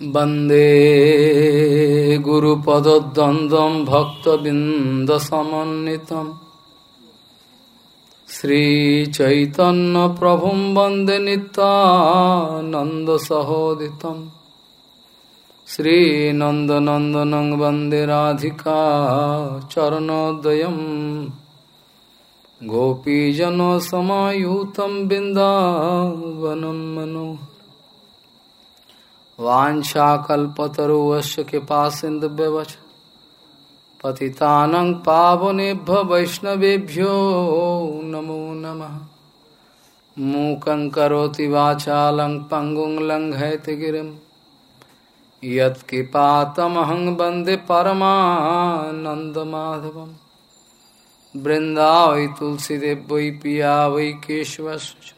वन्दे गुरुपदद्वन्द्वं भक्तबिन्दसमन्वितं श्रीचैतन्यप्रभुं वन्दे नितानन्दसहोदितं श्रीनन्दनन्दनं वन्दे राधिका चरणोदयं गोपीजनसमायुतं बिन्दावनं मनोहर वाछाकल्पतरुवश्य कृपा सिन्धुव्यवच पतितानं पावनेभ्य वैष्णवेभ्यो नमो नमः। मूकं करोति वाचालं पङ्गुं लङ्घयति गिरिं यत्कृपातमहं वंदे परमानन्दमाधवं बृन्दावै तुलसीदेव वै पिया वै केशवश्च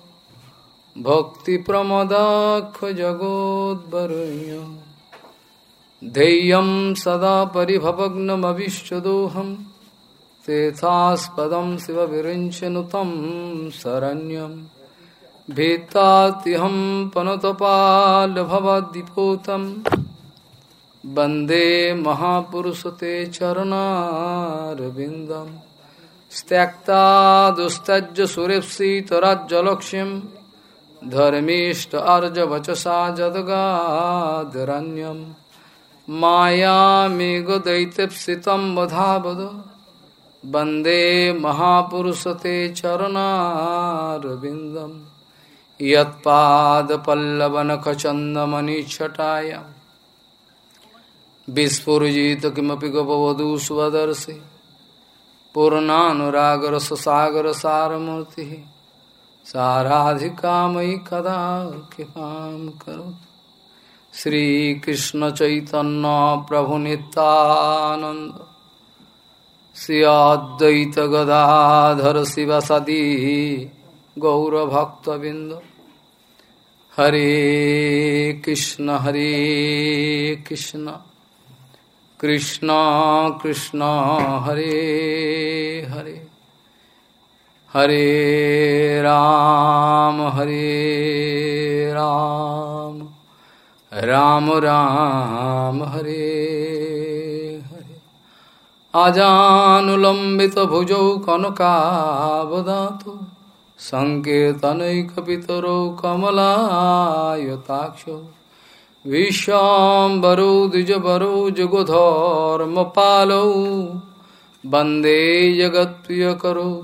भक्तिप्रमदाक्षजगोद्वरुण्य धैर्यं सदा परिभवग्नमविष्टदोहं तेथास्पदं शिवविरिञ्चनुतं शरण्यं। भीतात्यहं पनुतपालभवद्दिपोतं वंदे महापुरुषते चरणारविन्दं। त्यक्ता दुस्तज्ज सुरेप्सितराज्जलक्ष्यम् धर्मीष्ट अर्ज़ वचसा जदगादरण्यम मायामेघ दैत्यप्सितं वधावद। वंदे महापुरुषते चरणारविन्दं। यत्पादपल्लवनखचन्दमनिच्छटाय विस्फुरजित किमपि गपवधू स्वदर्शि। पूर्णानुरागरससागरसारमूर्तिः। साराधिका मयि कदा कृपां करोतु श्रीकृष्णचैतन्य प्रभुनितानन्द श्री अद्वैत गदाधर शिवसदी गौरभक्तबिन्द हरे कृष्ण हरे कृष्ण। कृष्ण कृष्ण, हरे हरे। हरे राम हरे राम। राम राम, हरे हरे। आजानुलम्बितभुजौ कनकावदातु सङ्केतनैकपितरौ कमलायताक्षौ। विश्वाम्बरौ, द्विजबरौ, जुगधर्मपालौ, वंदे जगत्प्रियकरौ।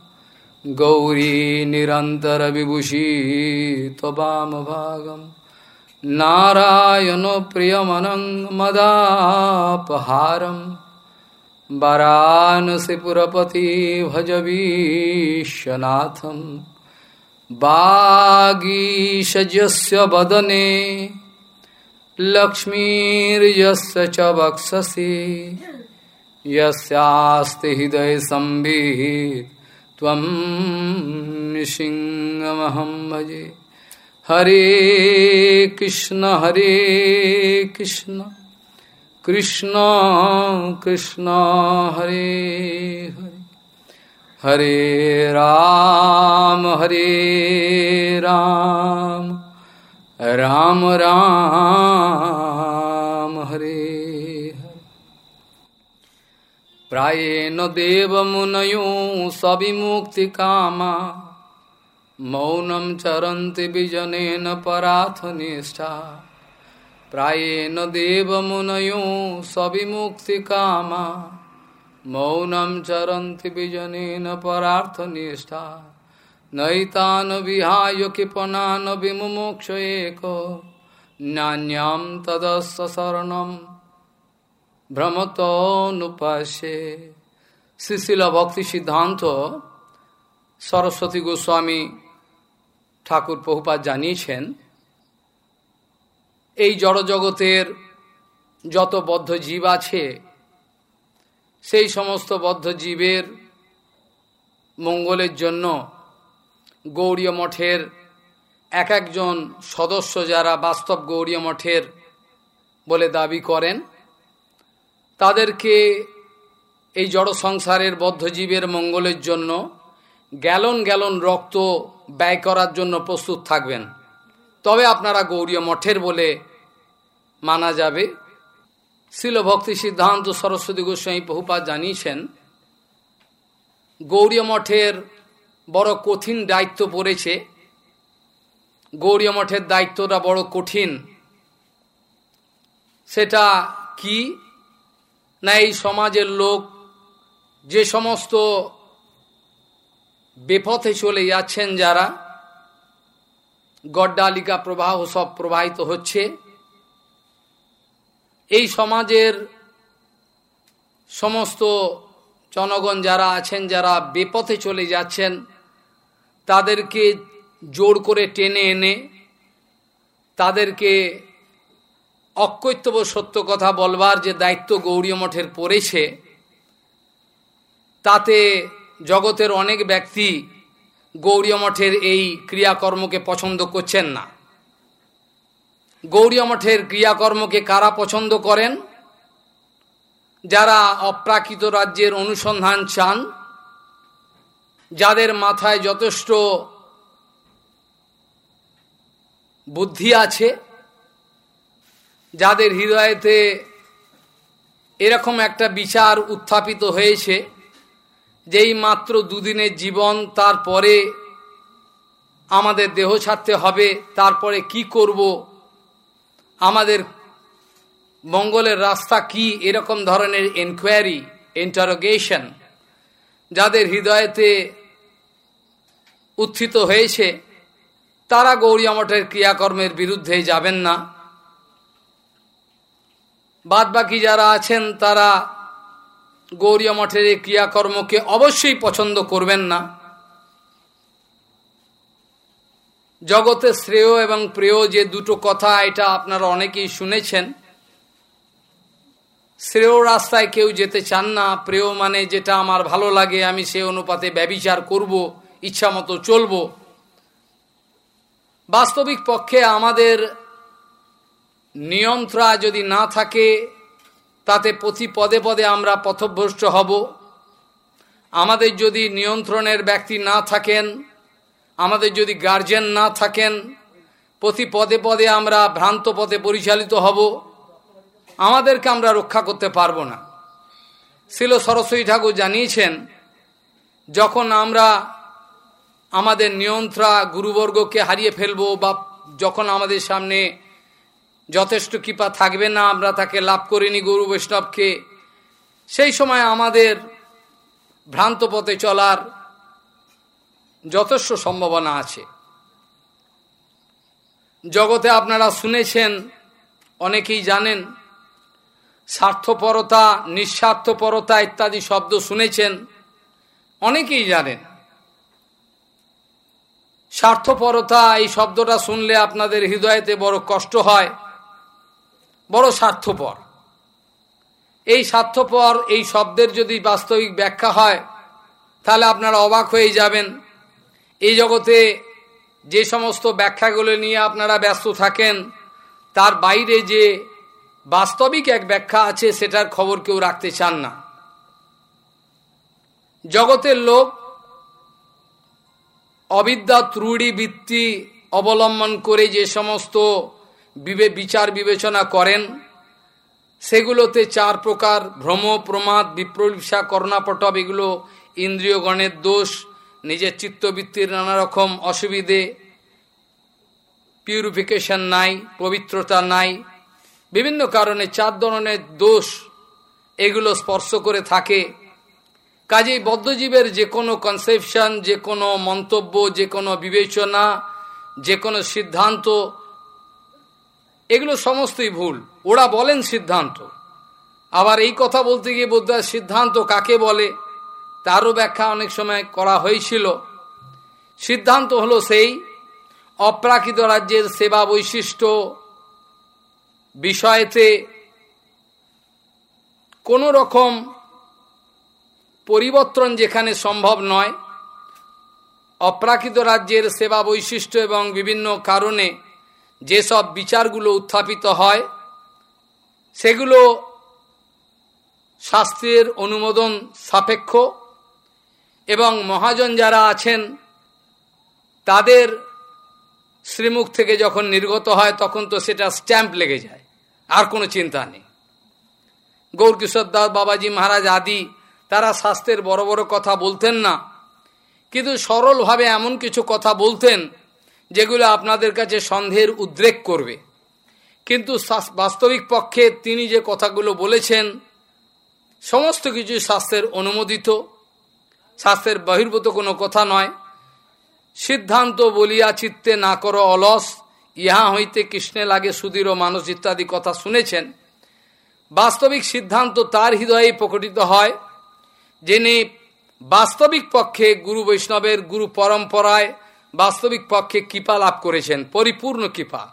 गौरी निरन्तरविभूषी त्ववामभागं नारायणो प्रियमनं मदापहारं वरानसिपुरपति भजवीशनाथं वागीषजस्य वदने, लक्ष्मीर्यस्य च वक्षसि। यस्यास्ति हृदयसंवित् सिंह भजे। हरे कृष्ण हरे कृष्ण। कृष्ण कृष्ण, हरे हरे। हरे राम हरे राम। राम राम। প্রায়েণ দেবমুনয়ো সবিমুক্তিকামা মৌনম চরন্তি বিজনেন পরাথনিষ্ঠা প্রায়েণ দেবমুনয়ো সবিমুক্তিকামা মৌনম চরন্তি বিজনেন পরার্থনিষ্ঠা নৈতান বিহায় কৃপনান বিমুমোক্ষ এক নান্যাম তদস্য শরণম ভ্রমতনুপাসে শ্রীশিল ভক্তি সিদ্ধান্ত সরস্বতী গোস্বামী ঠাকুর বহুপাত জানিয়েছেন, এই জড়জগতের যত বদ্ধ জীব আছে, সেই সমস্ত বদ্ধ জীবের মঙ্গলের জন্য গৌরীয় মঠের এক একজন সদস্য যারা বাস্তব গৌরীয় মঠের বলে দাবি করেন তাদেরকে এই জড় সংসারের বদ্ধজীবের মঙ্গলের জন্য গ্যালন গ্যালন রক্ত ব্যয় করার জন্য প্রস্তুত থাকবেন। তবে আপনারা গৌরীয় মঠের বলে মানা যাবে। শিল ভক্তি সিদ্ধান্ত সরস্বতী গোস্বামী বহুপাত জানিয়েছেন, গৌরীয় মঠের বড় কঠিন দায়িত্ব পড়েছে। গৌরীয় মঠের দায়িত্বটা বড় কঠিন। সেটা কি? না এই সমাজের লোক যে সমস্ত বেপথে চলে যাচ্ছেন যারা, গড্ডালিকা প্রবাহ সব প্রবাহিত হচ্ছে, এই সমাজের সমস্ত জনগণ যারা আছেন, যারা বেপথে চলে যাচ্ছেন, তাদেরকে জোর করে টেনে এনে, তাদেরকে অকৈত্যব সত্য কথা বলবার যে দায়িত্ব গৌরী মঠের পড়েছে, তাতে জগতের অনেক ব্যক্তি গৌরী মঠের এই ক্রিয়াকর্মকে পছন্দ করছেন না। গৌরী মঠের ক্রিয়াকর্মকে কারা পছন্দ করেন? যারা অপ্রাকৃত রাজ্যের অনুসন্ধান চান, যাদের মাথায় যথেষ্ট বুদ্ধি আছে যাদের হৃদয়েতে এরকম একটা বিচার উত্থাপিত হয়েছে, যেই মাত্র দুদিনের জীবন, তারপরে আমাদের দেহ ছাড়তে হবে, তারপরে কি করব, আমাদের মঙ্গলের রাস্তা কি, এরকম ধরনের এনকোয়ারি ইন্টারোগেশন যাদের হৃদয়েতে উত্থিত হয়েছে, তারা গৌরী মঠের ক্রিয়াকর্মের বিরুদ্ধে যাবেন না। বাদ বাকি যারা আছেন, তারা গৌরীয় মঠের এই ক্রিয়াকর্মকে অবশ্যই পছন্দ করবেন না। জগতে শ্রেয় এবং প্রেয় যে দুটো কথা, এটা আপনারা অনেকেই শুনেছেন। শ্রেয় রাস্তায় কেউ যেতে চান না, প্রেয় মানে যেটা আমার ভালো লাগে, আমি সে অনুপাতে ব্যবিচার করব ইচ্ছা মতো চলব। বাস্তবিক পক্ষে আমাদের নিয়ন্ত্রা যদি না থাকে, তাতে প্রতি পদে পদে আমরা পথভ্রষ্ট হব। আমাদের যদি নিয়ন্ত্রণের ব্যক্তি না থাকেন, আমাদের যদি গার্জেন না থাকেন, প্রতি পদে পদে আমরা ভ্রান্ত পথে পরিচালিত হব। আমাদেরকে আমরা রক্ষা করতে পারব না। শিল সরস্বতী ঠাকুর জানিয়েছেন, যখন আমরা আমাদের নিয়ন্ত্রা গুরুবর্গকে হারিয়ে ফেলব বা যখন আমাদের সামনে যথেষ্ট কৃপা থাকবে না, আমরা তাকে লাভ করিনি গুরু বৈষ্ণবকে। সেই সময় আমাদের ভ্রান্ত পথে চলার যথেষ্ট সম্ভাবনা আছে। জগতে আপনারা শুনেছেন, অনেকেই জানেন, স্বার্থপরতা, নিঃস্বার্থপরতা ইত্যাদি শব্দ শুনেছেন, অনেকেই জানেন। স্বার্থপরতা এই শব্দটা শুনলে আপনাদের হৃদয়তে বড় কষ্ট হয়। বড় স্বার্থপর। এই স্বার্থপর, এই শব্দের যদি বাস্তবিক ব্যাখ্যা হয়, তাহলে আপনারা অবাক হয়ে যাবেন। এই জগতে যে সমস্ত ব্যাখ্যাগুলো নিয়ে আপনারা ব্যস্ত থাকেন, তার বাইরে যে বাস্তবিক এক ব্যাখ্যা আছে, সেটার খবর কেউ রাখতে চান না। জগতের লোক অবিদ্যা ত্রুড়ি বৃত্তি অবলম্বন করে যে সমস্ত বিচার বিবেচনা করেন, সেগুলোতে চার প্রকার ভ্রম, প্রমাদ, বিপ্রলিপসা, করুণাপটব, এগুলো ইন্দ্রিয়গণের দোষ, নিজের চিত্তবৃত্তির নানা রকম অসুবিধে পিউরিফিকেশন নাই, পবিত্রতা নাই, বিভিন্ন কারণে চার ধরনের দোষ এগুলো স্পর্শ করে থাকে। কাজেই বদ্ধজীবের যে কোনো কনসেপশন যে কোনো মন্তব্য, যে কোনো বিবেচনা, যে কোনো সিদ্ধান্ত এগুলো সমস্তই ভুল। ওরা বলেন সিদ্ধান্ত। আবার এই কথা বলতে গিয়ে বোধ সিদ্ধান্ত কাকে বলে, তারও ব্যাখ্যা অনেক সময় করা হয়েছিল। সিদ্ধান্ত হলো সেই, অপ্রাকৃত রাজ্যের সেবা বৈশিষ্ট্য বিষয়েতে কোনো রকম পরিবর্তন যেখানে সম্ভব নয়। অপ্রাকৃত রাজ্যের সেবা বৈশিষ্ট্য এবং বিভিন্ন কারণে যেসব বিচারগুলো উত্থাপিত হয়, সেগুলো শাস্ত্রের অনুমোদন সাপেক্ষ এবং মহাজন যারা আছেন, তাদের শ্রীমুখ থেকে যখন নির্গত হয়, তখন তো সেটা স্ট্যাম্প লেগে যায়, আর কোনো চিন্তা নেই। গৌরকিশোর দাস, বাবাজি মহারাজ আদি, তারা শাস্ত্রের বড় বড় কথা বলতেন না, কিন্তু সরলভাবে এমন কিছু কথা বলতেন যেগুলো আপনাদের কাছে সন্দেহের উদ্রেক করবে। কিন্তু বাস্তবিক পক্ষে তিনি যে কথাগুলো বলেছেন, সমস্ত কিছু স্বাস্থ্যের অনুমোদিত। স্বাস্থ্যের বহির্ভূত কোনো কথা নয়। সিদ্ধান্ত বলিয়া চিত্তে না করো অলস, ইহা হইতে কৃষ্ণে লাগে সুদীর মানুষ ইত্যাদি কথা শুনেছেন। বাস্তবিক সিদ্ধান্ত তার হৃদয়ে প্রকটিত হয়। যিনি বাস্তবিক পক্ষে গুরু বৈষ্ণবের গুরু পরম্পরায় বাস্তবিক পক্ষে কৃপা লাভ করেছেন, পরিপূর্ণ কৃপা।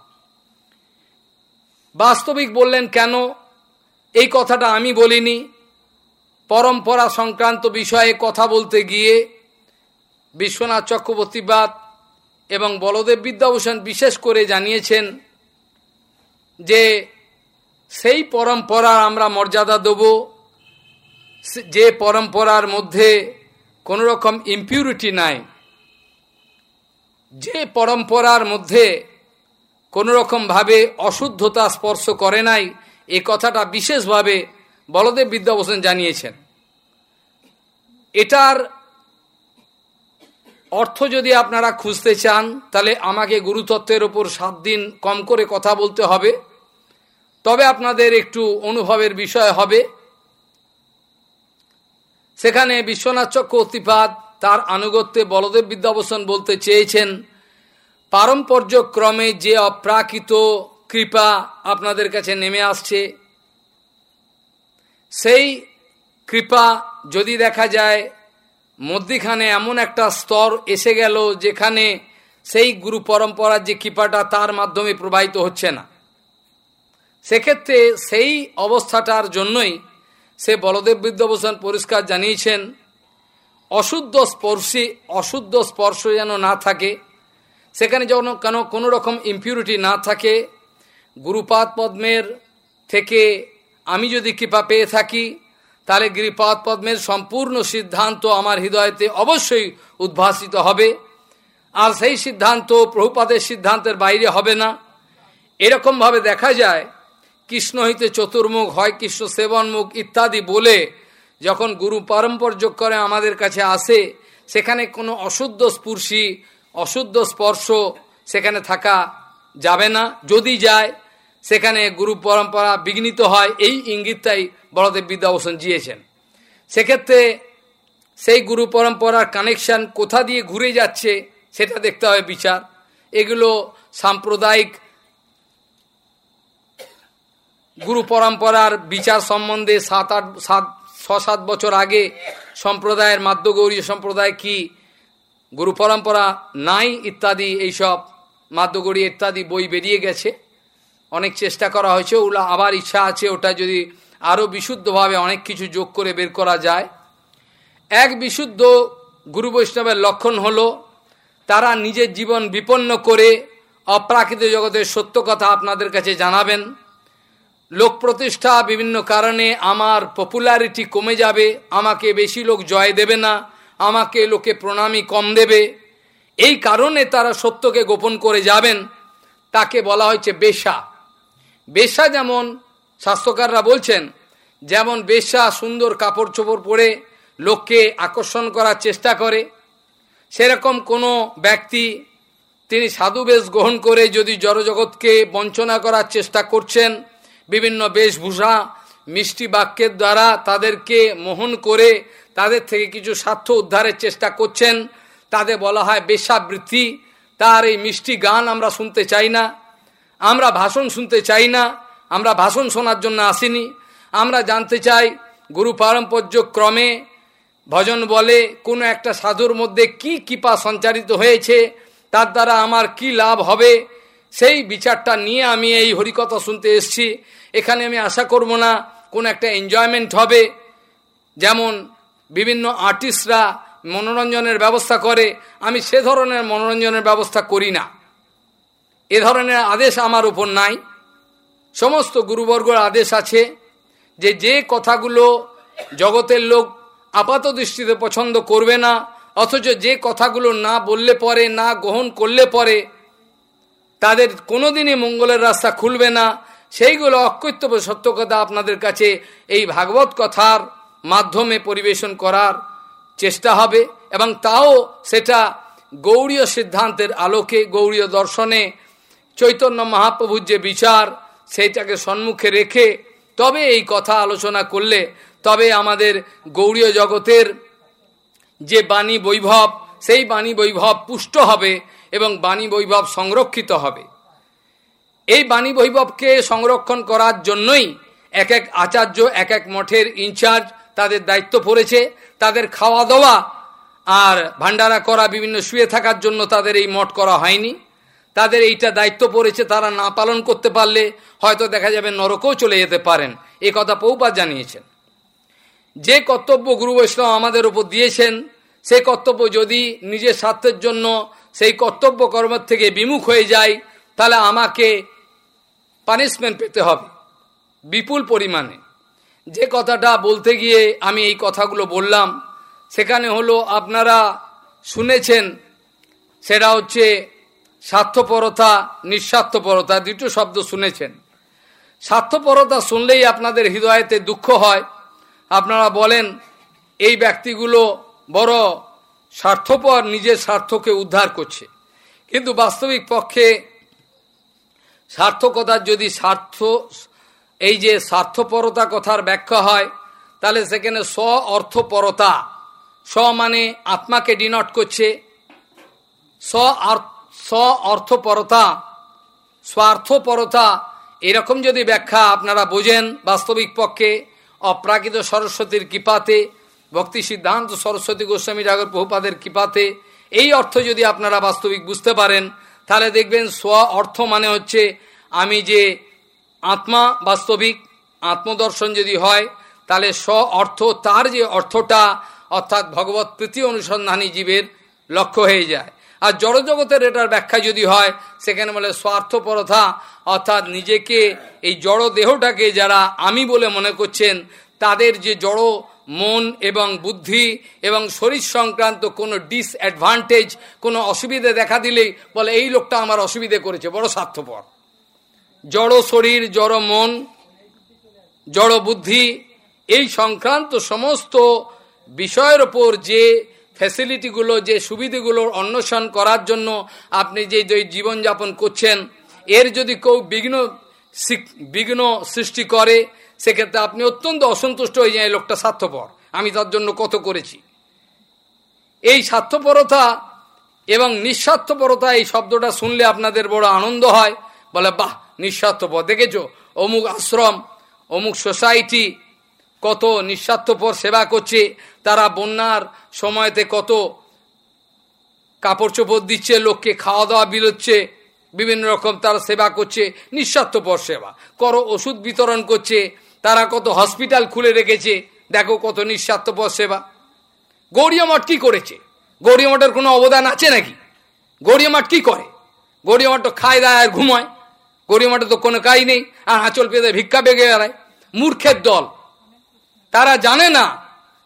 বাস্তবিক বললেন, কেন? এই কথাটা আমি বলিনি। পরম্পরা সংক্রান্ত বিষয়ে কথা বলতে গিয়ে বিশ্বনাথ চক্রবর্তীবাদ এবং বলদেব বিদ্যাভূষণ বিশেষ করে জানিয়েছেন যে, সেই পরম্পরার আমরা মর্যাদা দেব। যে পরম্পরার মধ্যে কোনো রকম ইম্পিউরিটি নাই। যে পরম্পরার মধ্যে কোনো রকমভাবে অশুদ্ধতা স্পর্শ করে নাই, এ কথাটা বিশেষভাবে বলদেব বিদ্যাভূষণ জানিয়েছেন। এটার অর্থ যদি আপনারা খুঁজতে চান, তাহলে আমাকে গুরুতত্ত্বের ওপর সাত দিন কম করে কথা বলতে হবে। তবে আপনাদের একটু অনুভবের বিষয় হবে। সেখানে বিশ্বনাথ চক্র চক্রবর্তীপাদ তার আনুগত্যে বলদেব বিদ্যাভূষণ বলতে চেয়েছেন পারম্পর্য ক্রমে যে অপ্রাকৃত কৃপা আপনাদের কাছে নেমে আসছে, সেই কৃপা যদি দেখা যায়, মধ্যিখানে এমন একটা স্তর এসে গেল যেখানে সেই গুরু পরম্পরার যে কৃপাটা তার মাধ্যমে প্রবাহিত হচ্ছে না। সেক্ষেত্রে সেই অবস্থাটার জন্যই সে বলদেব বিদ্যাভূষণ পরিষ্কার জানিয়েছেন অশুদ্ধ স্পর্শী, অশুদ্ধ স্পর্শ যেন না থাকে, সেখানে যখন কেন কোনো রকম ইম্পিউরিটি না থাকে, গুরুপাদ পদ্মের থেকে আমি যদি কৃপা পেয়ে থাকি, তাহলে গিরিপাদ পদ্মের সম্পূর্ণ সিদ্ধান্ত আমার হৃদয়তে অবশ্যই উদ্ভাসিত হবে, আর সেই সিদ্ধান্ত প্রভুপাদের সিদ্ধান্তের বাইরে হবে না। এরকমভাবে দেখা যায়, কৃষ্ণ হইতে চতুর্মুখ হয়, কৃষ্ণ সেবনমুখ ইত্যাদি বলে যখন গুরু পারম্পর্য করে আমাদের কাছে আসে, সেখানে কোনো অশুদ্ধ স্পর্শী, অশুদ্ধ স্পর্শ সেখানে থাকা যাবে না। যদি যায়, সেখানে গুরু পরম্পরা বিঘ্নিত হয়। এই ইঙ্গিতটাই বড়দেব বিদ্যাভূষণ জিয়েছেন সেক্ষেত্রে সেই গুরু পরম্পরার কানেকশান কোথা দিয়ে ঘুরে যাচ্ছে, সেটা দেখতে হবে বিচার। এগুলো সাম্প্রদায়িক গুরু পরম্পরার বিচার সম্বন্ধে সাত আট, সাত সাত বছর আগে সম্প্রদায়ের মাধ্যগৌরী সম্প্রদায় কি, গুরু পরম্পরা নাই ইত্যাদি এইসব মাধ্যগৌরী ইত্যাদি বই বেরিয়ে গেছে। অনেক চেষ্টা করা হয়েছে, ওগুলো আবার ইচ্ছা আছে ওটা যদি আরও বিশুদ্ধভাবে অনেক কিছু যোগ করে বের করা যায়। এক বিশুদ্ধ গুরু বৈষ্ণবের লক্ষণ হলো, তারা নিজের জীবন বিপন্ন করে অপ্রাকৃত জগতের সত্য কথা আপনাদের কাছে জানাবেন। লোক প্রতিষ্ঠা বিভিন্ন কারণে আমার পপুলারিটি কমে যাবে, আমাকে বেশি লোক জয় দেবে না, আমাকে লোকে প্রণামী কম দেবে। এই কারণে তারা সত্যকে গোপন করে যাবেন, তাকে বলা হয়েছে বেশা। বেশা যেমন স্বাস্থ্যকাররা বলছেন, যেমন বেশা সুন্দর কাপড় চোপড় পরে লোককে আকর্ষণ করার চেষ্টা করে, সেরকম কোনো ব্যক্তি তিনি সাধুবেশ গ্রহণ করে যদি জড়জগৎকে বঞ্চনা করার চেষ্টা করছেন বিভিন্ন বেশভূষা মিষ্টি বাক্যের দ্বারা তাদেরকে মোহন করে তাদের থেকে কিছু স্বার্থ উদ্ধারের চেষ্টা করছেন। তাদের বলা হয় বেশাবৃত্তি। তার এই মিষ্টি গান আমরা শুনতে চাই না। আমরা ভাষণ শুনতে চাই না। আমরা ভাষণ শোনার জন্য আসিনি। আমরা জানতে চাই, গুরু পারম্পর্য ক্রমে ভজন বলে কোনো একটা সাধুর মধ্যে কি কৃপা সঞ্চারিত হয়েছে, তার দ্বারা আমার কি লাভ হবে? সেই বিচারটা নিয়ে আমি এই হরিকথা শুনতে এসছি। এখানে আমি আশা করব না কোন একটা এনজয়মেন্ট হবে। যেমন বিভিন্ন আর্টিস্টরা মনোরঞ্জনের ব্যবস্থা করে, আমি সে ধরনের মনোরঞ্জনের ব্যবস্থা করি না। এ ধরনের আদেশ আমার উপর নাই। সমস্ত গুরুবর্গর আদেশ আছে যে যে কথাগুলো জগতের লোক আপাত দৃষ্টিতে পছন্দ করবে না, অথচ যে কথাগুলো না বললে পরে, না গ্রহণ করলে পরে, তাদের কোনোদিনই মঙ্গলের রাস্তা খুলবে না। সেইগুলো অকৈত্যব সত্য কথা আপনাদের কাছে এই ভাগবত কথার মাধ্যমে পরিবেশন করার চেষ্টা হবে এবং তাও সেটা গৌড়ীয় সিদ্ধান্তের আলোকে গৌড়ীয় দর্শনে চৈতন্য মহাপ্রভুর যে বিচার, সেইটাকে সম্মুখে রেখে তবে এই কথা আলোচনা করলে তবে আমাদের গৌড়ীয় জগতের যে বাণী বৈভব, সেই বাণী বৈভব পুষ্ট হবে এবং বাণী বৈভব সংরক্ষিত হবে। এই বাণী বৈভবকে সংরক্ষণ করার জন্যই এক এক আচার্য, এক এক মঠের ইনচার্জ তাদের দায়িত্ব পড়েছে। তাদের খাওয়া দাওয়া আর ভান্ডারা করা, বিভিন্ন শুয়ে থাকার জন্য তাদের এই মঠ করা হয়নি। তাদের এইটা দায়িত্ব পড়েছে, তারা না পালন করতে পারলে হয়তো দেখা যাবে নরকেও চলে যেতে পারেন। এই কথা পৌপাত জানিয়েছেন। যে কর্তব্য গুরু বৈষ্ণব আমাদের উপর দিয়েছেন সেই কর্তব্য যদি নিজের স্বার্থের জন্য সেই কর্তব্য কর্মের থেকে বিমুখ হয়ে যায়, তাহলে আমাকে পানিশমেন্ট পেতে হবে। বিপুল পরিমাণে। যে কথাটা বলতে গিয়ে আমি এই কথাগুলো বললাম, সেখানে হলো আপনারা শুনেছেন, সেটা হচ্ছে স্বার্থপরতা, নিঃস্বার্থপরতা, দুটো শব্দ শুনেছেন। স্বার্থপরতা শুনলেই আপনাদের হৃদয়তে দুঃখ হয়। আপনারা বলেন, এই ব্যক্তিগুলো বড় স্বার্থপর, নিজের স্বার্থকে উদ্ধার করছে। কিন্তু বাস্তবিক পক্ষে সার্থকতার যদি স্বার্থ, এই যে স্বার্থপরতা কথার ব্যাখ্যা হয়, তাহলে সেখানে স্ব অর্থপরতা, স্ব মানে আত্মাকে ডিনট করছে। স্ব স্ব অর্থপরতা, স্বার্থপরতা, এরকম যদি ব্যাখ্যা আপনারা বোঝেন বাস্তবিক পক্ষে, অপ্রাকৃত সরস্বতীর কৃপাতে, ভক্তি সিদ্ধান্ত সরস্বতী গোস্বামী ঠাকুর প্রভুপাদের কৃপাতে, এই অর্থ যদি আপনারা বাস্তবিক বুঝতে পারেন তাহলে দেখবেন স্ব অর্থ মানে হচ্ছে আমি যে আত্মা বাস্তবিক, আত্মদর্শন যদি হয়, তাহলে স্ব অর্থ, তার যে অর্থটা, অর্থাৎ ভগবত প্রীতি অনুসন্ধানী জীবের লক্ষ্য হয়ে যায়। আর জড়জগতের এটার ব্যাখ্যা যদি হয়, সেখানে বলে স্বার্থপরতা, অর্থাৎ নিজেকে, এই জড় দেহটাকে যারা আমি বলে মনে করছেন, তাদের যে জড় মন এবং বুদ্ধি এবং শরীর সংক্রান্ত কোনো ডিসঅ্যাডভান্টেজ কোনো অসুবিধে দেখা দিলেই বলে, এই লোকটা আমার অসুবিধে করেছে, বড় স্বার্থপর। জড় শরীর, জড় মন, জড় বুদ্ধি, এই সংক্রান্ত সমস্ত বিষয়ের ওপর যে ফ্যাসিলিটিগুলো যে সুবিধেগুলোর অন্বেষণ করার জন্য আপনি যে জীবনযাপন করছেন, এর যদি কেউ বিঘ্ন বিঘ্ন সৃষ্টি করে সেক্ষেত্রে আপনি অত্যন্ত অসন্তুষ্ট হয়ে যায় লোকটা স্বার্থপর। আমি তার জন্য কত করেছি? এই স্বার্থপরতা এবং নিঃস্বার্থপরতা, এই শব্দটা শুনলে আপনাদের বড় আনন্দ হয়। বলে, বাহ, নিঃস্বার্থপর। দেখেছ? অমুক আশ্রম, অমুক সোসাইটি কত নিঃস্বার্থপর সেবা করছে। তারা বন্যার সময়তে কত কাপড় চোপড় দিচ্ছে, লোককে খাওয়া দাওয়া বিলোচ্ছে বিভিন্ন রকম তারা সেবা করছে। নিঃস্বার্থপর সেবা। করো, ওষুধ বিতরণ করছে। তারা কত হসপিটাল খুলে রেখেছে। দেখো কত নিঃস্বার্থপর সেবা। গৌরীয় মঠ কি করেছে? গৌরীয় মঠের কোনো অবদান আছে নাকি? গৌরীয় মঠ কি করে? গৌরীয় মঠ খায়, দায় আর ঘুমায়। গৌরী মঠে তো কোনো কাজ নেই, আর আঁচল পেতে ভিক্ষা বেগে বেড়ায়। মূর্খের দল। তারা জানে না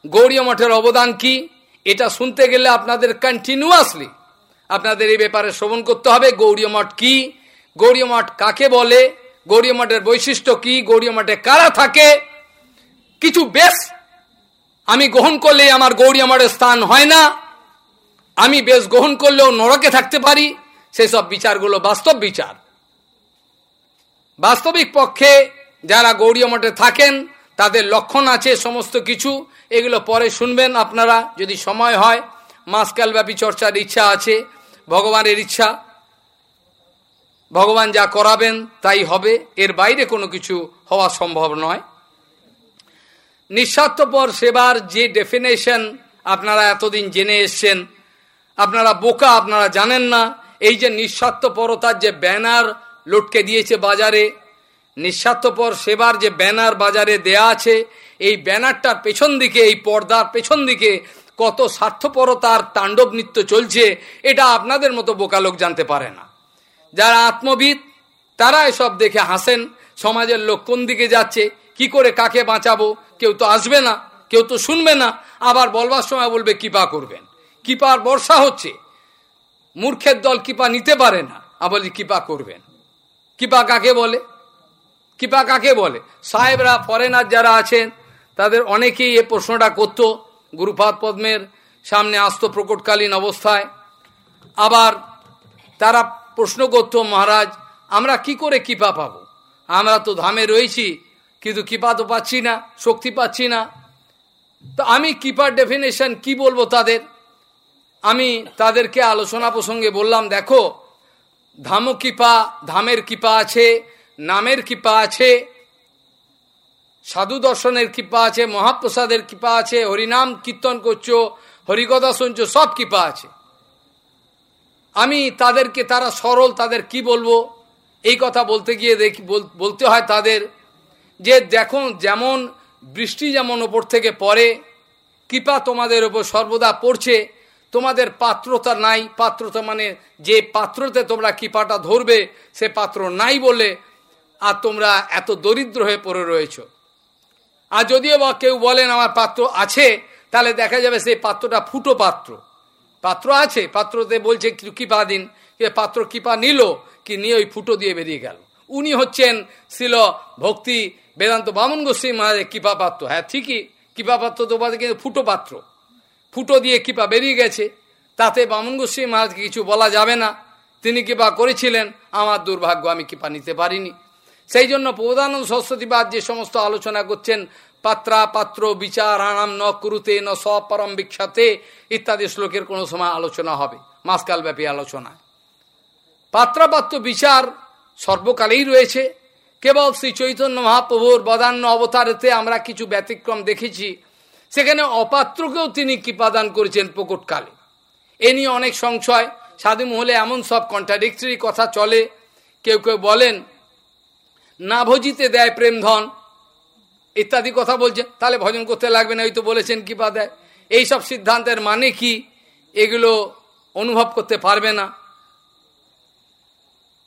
গৌরীয় মঠের অবদান কি। এটা শুনতে গেলে আপনাদের কন্টিনিউয়াসলি আপনাদের এই ব্যাপারে শ্রবণ করতে হবে গৌরীয় মঠ কি? গৌরীয় মঠ কাকে বলে? গৌরীয় মঠের বৈশিষ্ট্য কি? গৌরীয় মঠে কারা থাকে? কিছু বেশ আমি গ্রহণ করলে আমার গৌরীয় মঠের স্থান হয় না। আমি বেশ গ্রহণ করলেও নরকে থাকতে পারি। সেসব বিচারগুলো বাস্তব বিচার। বাস্তবিক পক্ষে যারা গৌরীয় মঠে থাকেন, তাদের লক্ষণ আছে সমস্ত কিছু। এগুলো পরে শুনবেন আপনারা। যদি সময় হয়, মাসকালব্যাপী চর্চার ইচ্ছা আছে, ভগবানের ইচ্ছা। ভগবান যা করাবেন তাই হবে, এর বাইরে কোনো কিছু হওয়া সম্ভব নয়। নিঃস্বার্থপর সেবার যে ডেফিনেশন আপনারা এতদিন জেনে এসছেন, আপনারা বোকা আপনারা জানেন না, এই যে নিঃস্বার্থপরতার যে ব্যানার লটকে দিয়েছে বাজারে, নিঃস্বার্থপর সেবার যে ব্যানার বাজারে দেয়া আছে, এই ব্যানারটার পেছন দিকে, এই পর্দার পেছন দিকে কত স্বার্থপরতার তাণ্ডব নৃত্য চলছে, এটা আপনাদের মতো বোকা লোক জানতে পারে না। যারা আত্মবিদ তারা এসব দেখে হাসেন, সমাজের লোক কোন দিকে যাচ্ছে, কি করে কাকে বাঁচাবো, কেউ তো আসবে না, কেউ তো শুনবে না, আবার বলবার সময় বলবে, কিপা করবেন। কিপার বর্ষা হচ্ছে, মূর্খের দল কিপা নিতে পারে না, আবার কিপা করবেন। কিপা কাকে বলে? কিপা কাকে বলে? সাহেবরা, ফরেনার যারা আছেন, তাদের অনেকেই এ প্রশ্নটা করত, গুরুপাদ পদ্মের সামনে আসতো প্রকটকালীন অবস্থায়। আবার তারা প্রশ্ন করত, মহারাজ, আমরা কি করে কিপা পাবো? আমরা তো ধামে রয়েছি, কিন্তু কিপা তো পাচ্ছি না, শক্তি পাচ্ছি না। তো আমি কিপার ডেফিনেশন কি বলব তাদের? আমি তাদেরকে আলোচনা প্রসঙ্গে বললাম, দেখো, ধাম কৃপা, ধামের কৃপা আছে, নামের কৃপা আছে, সাধু দর্শনের কৃপা আছে, মহাপ্রসাদের কৃপা আছে, হরিনাম কীর্তন করছ, হরিকথা শুনছো, সব কৃপা আছে। আমি তাদেরকে, তারা সরল, তাদের কি বলব? এই কথা বলতে গিয়ে দেখি বলতে হয় তাদের যে দেখো যেমন বৃষ্টি যেমন ওপর থেকে পড়ে, কৃপা তোমাদের ওপর সর্বদা পড়ছে, তোমাদের পাত্রতা নাই, পাত্রতা মানে যে পাত্রতে তোমরা কৃপাটা ধরবে, সে পাত্র নাই বলে আর তোমরা এত দরিদ্র হয়ে পড়ে রয়েছ। আর যদিও বা কেউ বলেন, আমার পাত্র আছে, তাহলে দেখা যাবে সেই পাত্রটা ফুটো পাত্র। পাত্র আছে পাত্রতে বলছে কৃপা দিন। পাত্র কৃপা নিল, কি নিয়ে ওই ফুটো দিয়ে বেরিয়ে গেল। উনি হচ্ছেন ছিল ভক্তি বেদান্ত বামন গোস্বী মহারাজের কৃপা পাত্র হ্যাঁ ঠিকই কৃপা পাত্র তো কিন্তু ফুটো পাত্র। ফুটো দিয়ে কৃপা বেরিয়ে গেছে। তাতে বামন গোস্বী মহারাজকে কিছু বলা যাবে না। তিনি কৃপা করেছিলেন, আমার দুর্ভাগ্য, আমি কৃপা নিতে পারিনি। সেই জন্য প্রধানন্দ সরস্বতীবাদ যে সমস্ত আলোচনা করছেন পাত্রা, পাত্র, বিচার, আনাম ন কুরুতে, ন সপরম বিখ্যাতে ইত্যাদি শ্লোকের কোনো সময় আলোচনা হবে। মাসকালব্যাপী আলোচনায় পাত্রাপাত্র বিচার সর্বকালেই রয়েছে। কেবল শ্রী চৈতন্য মহাপ্রভুর বদান্য অবতারেতে আমরা কিছু ব্যতিক্রম দেখেছি। সেখানে অপাত্রকেও তিনি কৃপাদান করেছেন প্রকটকালে। এ নিয়ে অনেক সংশয়। সাধু মহলে এমন সব কন্ট্রাডিক্টরি কথা চলে। কেউ কেউ বলেন, না ভজিতে দেয় প্রেম ধন ইত্যাদি কথা বলছেন তাহলে ভজন করতে লাগবে না ওই তো বলেছেন কৃপা দেয়। এই সব সিদ্ধান্তের মানে কি? এগুলো অনুভব করতে পারবে না।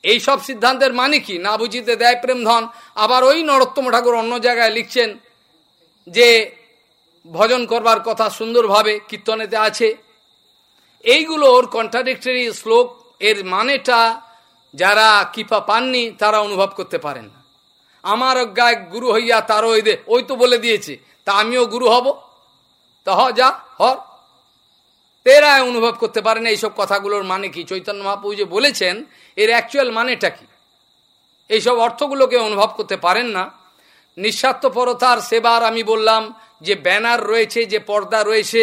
এই সব সিদ্ধান্তের মানে কি? না বুঝিতে দেয় প্রেম ধন আবার ওই নরোত্তম ঠাকুর অন্য জায়গায় লিখছেন যে, ভজন করবার কথা সুন্দরভাবে কীর্তনেতে আছে। এইগুলো ওর কন্ট্রাডিক্টরি শ্লোক, এর মানেটা যারা কৃপা পাননি, তারা অনুভব করতে পারেন। আমার অজ্ঞায় গুরু হইয়া তারও ওই দে ওই তো বলে দিয়েছে। তা আমিও গুরু হব? তা হ, যা হর তেরা অনুভব করতে পারেন এইসব কথাগুলোর মানে কি? চৈতন্য মহাপ্রভু যে বলেছেন, এর অ্যাকচুয়াল মানেটা কি? এইসব অর্থগুলোকে অনুভব করতে পারেন না। নিঃস্বার্থপরতার সেবার আমি বললাম, যে ব্যানার রয়েছে, যে পর্দা রয়েছে,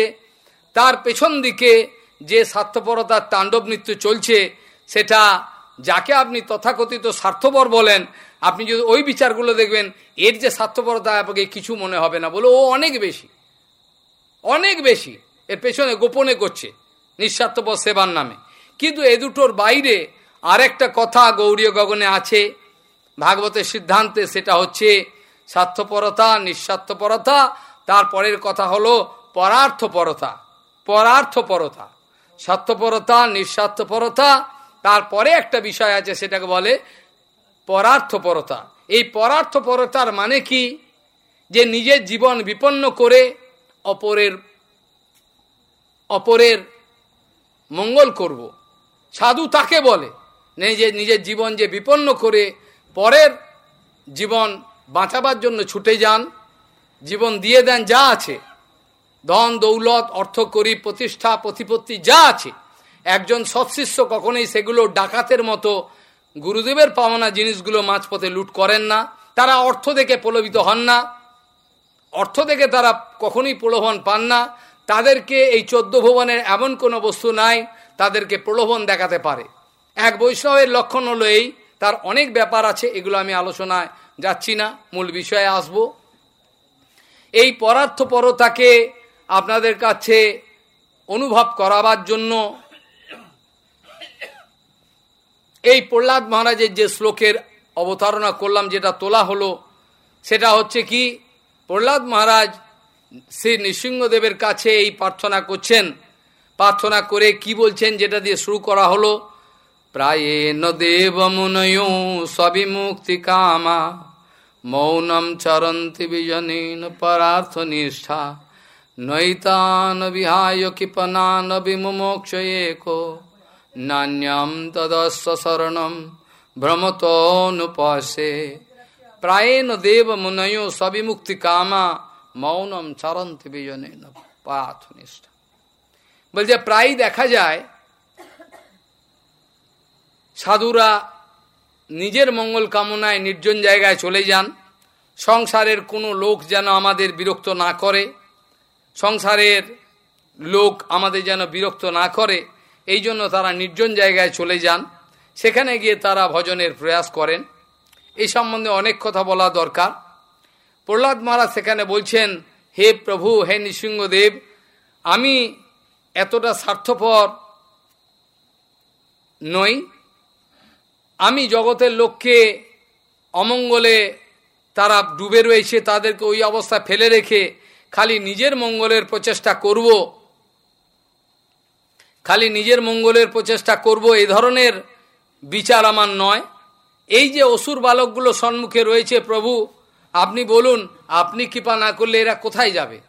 তার পেছন দিকে যে স্বার্থপরতার তাণ্ডব নৃত্য চলছে, সেটা যাকে আপনি তথাকথিত স্বার্থপর বলেন আপনি যদি ওই বিচারগুলো দেখবেন, এর যে স্বার্থপরতা আপনাকে কিছু মনে হবে না বলে, ও অনেক বেশি। অনেক বেশি। এর পেছনে গোপনে করছে, নিঃস্বার্থপর সেবার নামে। কিন্তু এ দুটোর বাইরে আরেকটা কথা গৌরীয় গগনে আছে। ভাগবতের সিদ্ধান্তে সেটা হচ্ছে, স্বার্থপরতা, নিঃস্বার্থপরতা তারপরের কথা হলো পরার্থপরতা পরার্থপরতা। স্বার্থপরতা, নিঃস্বার্থপরতা তারপরে একটা বিষয় আছে, সেটাকে বলে পরার্থপরতা। এই পরার্থপরতার মানে কি? যে নিজের জীবন বিপন্ন করে অপরের অপরের মঙ্গল করব। সাধু তাকে বলে নিজের নিজের জীবন যে বিপন্ন করে পরের জীবন বাঁচাবার জন্য ছুটে যান, জীবন দিয়ে দেন যা আছে। ধন, দৌলত, অর্থ করি প্রতিষ্ঠা, প্রতিপত্তি যা আছে। একজন সৎশিষ্য কখনোই সেগুলো ডাকাতের মতো গুরুদেবের পাওনা জিনিসগুলো মাঝপথে লুট করেন না, তারা অর্থ দেখে প্রলোভিত হন না। অর্থ দেখে তারা কখনোই প্রলোভন পান না। তাদেরকে এই চোদ্দ ভুবনের এমন কোনো বস্তু নাই, তাদেরকে প্রলোভন দেখাতে পারে। এক বৈষ্ণবের লক্ষণ হলো এই, তার অনেক ব্যাপার আছে, এগুলো আমি আলোচনায় যাচ্ছি না, মূল বিষয়ে আসব। এই পরার্থপরতাকে আপনাদের কাছে অনুভব করাবার জন্য এই প্রহ্লাদ মহারাজের যে শ্লোকের অবতারণা করলাম, যেটা তোলা হলো, সেটা হচ্ছে কি, প্রহ্লাদ মহারাজ শ্রী নৃসিংহদেবের কাছে এই প্রার্থনা করছেন। প্রার্থনা করে কি বলছেন, যেটা দিয়ে শুরু করা হলো প্রায়েণ দেব মুনয় সবিমুক্তি কামা, মৌনম চরন্তি বিজনীন পরার্থ নিষ্ঠা, নৈতান বিহায় কিপনান বিমুমোক্ষ একো নান্যম তদস্ব শরণম ভ্রমতনুপসে। প্রায়েণ দেব মুনয় সবিমুক্তি কামা, মৌনম চরন্তি বিজনীন পরার্থ নিষ্ঠা। বলছে প্রায় দেখা যায়, সাধুরা নিজের মঙ্গল কামনায় নির্জন জায়গায় চলে যান। সংসারের কোনো লোক যেন আমাদের বিরক্ত না করে, সংসারের লোক আমাদের যেন বিরক্ত না করে এই জন্য তারা নির্জন জায়গায় চলে যান। সেখানে গিয়ে তারা ভজনের প্রয়াস করেন। এই সম্বন্ধে অনেক কথা বলা দরকার। প্রহ্লাদ মহারাজ সেখানে বলছেন, হে প্রভু, হে নৃসিংহদেব, আমি এতটা স্বার্থপর নই। আমি জগতের লোককে অমঙ্গলে তারা ডুবে রয়েছে, তাদেরকে ওই অবস্থা ফেলে রেখে খালি নিজের মঙ্গলের প্রচেষ্টা করব। খালি নিজের মঙ্গলের প্রচেষ্টা করব, এই ধরনের বিচার আমার নয়। এই যে অসুর বালকগুলো সম্মুখে রয়েছে প্রভু, আপনি বলুন, আপনি কৃপা না করলে এরা কোথায় যাবে?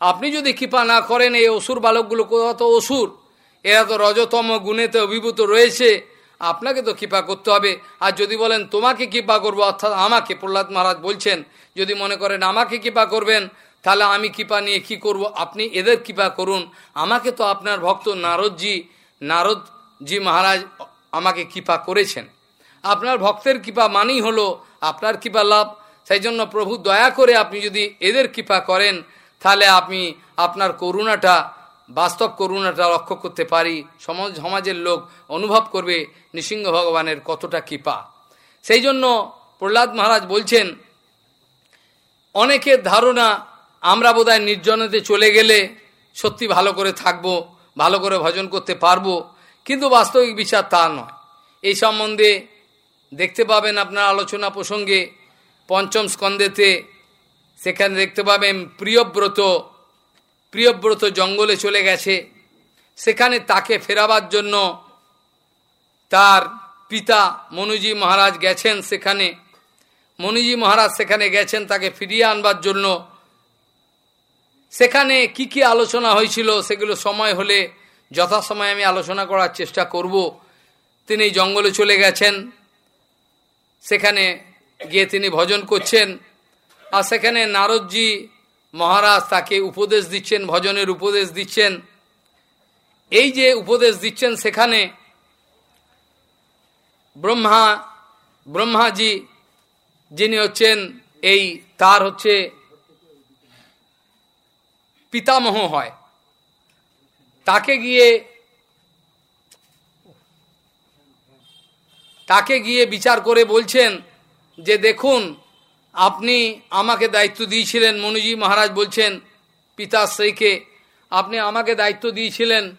আপনি যদি কৃপা না করেন, এই অসুর বালকগুলো কত অসুর। এরা তো রজতম গুণেতে অভিভূত রয়েছে। আপনাকে তো কৃপা করতে হবে। আর যদি বলেন, তোমাকে কৃপা করব, অর্থাৎ আমাকে, প্রহ্লাদ মহারাজ বলছেন, যদি মনে করেন আমাকে কৃপা করবেন তাহলে আমি কৃপা নিয়ে কি করব? আপনি এদের কৃপা করুন। আমাকে তো আপনার ভক্ত নারদজি নারদজি মহারাজ আমাকে কৃপা করেছেন। আপনার ভক্তের কৃপা মানেই হলো আপনার কৃপা লাভ। সেই জন্য প্রভু দয়া করে আপনি যদি এদের কৃপা করেন, তাহলে আপনি আপনার করুণাটা, বাস্তব করুণাটা লক্ষ্য করতে পারি। সমাজ, সমাজের লোক অনুভব করবে নৃসিংহ ভগবানের কতটা কৃপা। সেই জন্য প্রহ্লাদ মহারাজ বলছেন, অনেকের ধারণা আমরা বোধহয় নির্জনেতে চলে গেলে সত্যি ভালো করে থাকব, ভালো করে ভজন করতে পারব, কিন্তু বাস্তবিক বিচার তা নয়। এই সম্বন্ধে দেখতে পাবেন আপনার আলোচনা প্রসঙ্গে পঞ্চম স্কন্ধেতে, সেখানে দেখতে পাবেন প্রিয়ব্রত প্রিয়ব্রত জঙ্গলে চলে গেছে। সেখানে তাকে ফেরাবার জন্য তার পিতা মনুজি মহারাজ গেছেন সেখানে। মনুজি মহারাজ সেখানে গেছেন তাকে ফিরিয়ে আনবার জন্য। সেখানে কি কি আলোচনা হয়েছিল, সেগুলো সময় হলে যথাসময়ে আমি আলোচনা করার চেষ্টা করব। তিনি জঙ্গলে চলে গেছেন, সেখানে গিয়ে তিনি ভজন করছেন, আর সেখানে নারদজি মহারাজ তাকে উপদেশ দিচ্ছেন, ভজনের উপদেশ দিচ্ছেন। এই যে উপদেশ দিচ্ছেন সেখানে ব্রহ্মা, ব্রহ্মাজি, যিনি হচ্ছেন এই তার হচ্ছে পিতামহ হয়। তাকে গিয়ে তাকে গিয়ে বিচার করে বলছেন যে, দেখুন, আপনি আমাকে দায়িত্ব দিয়েছিলেন। মনুজি মহারাজ বলছেন পিতাশ্রীকে আপনি আমাকে দায়িত্ব দিয়েছিলেন।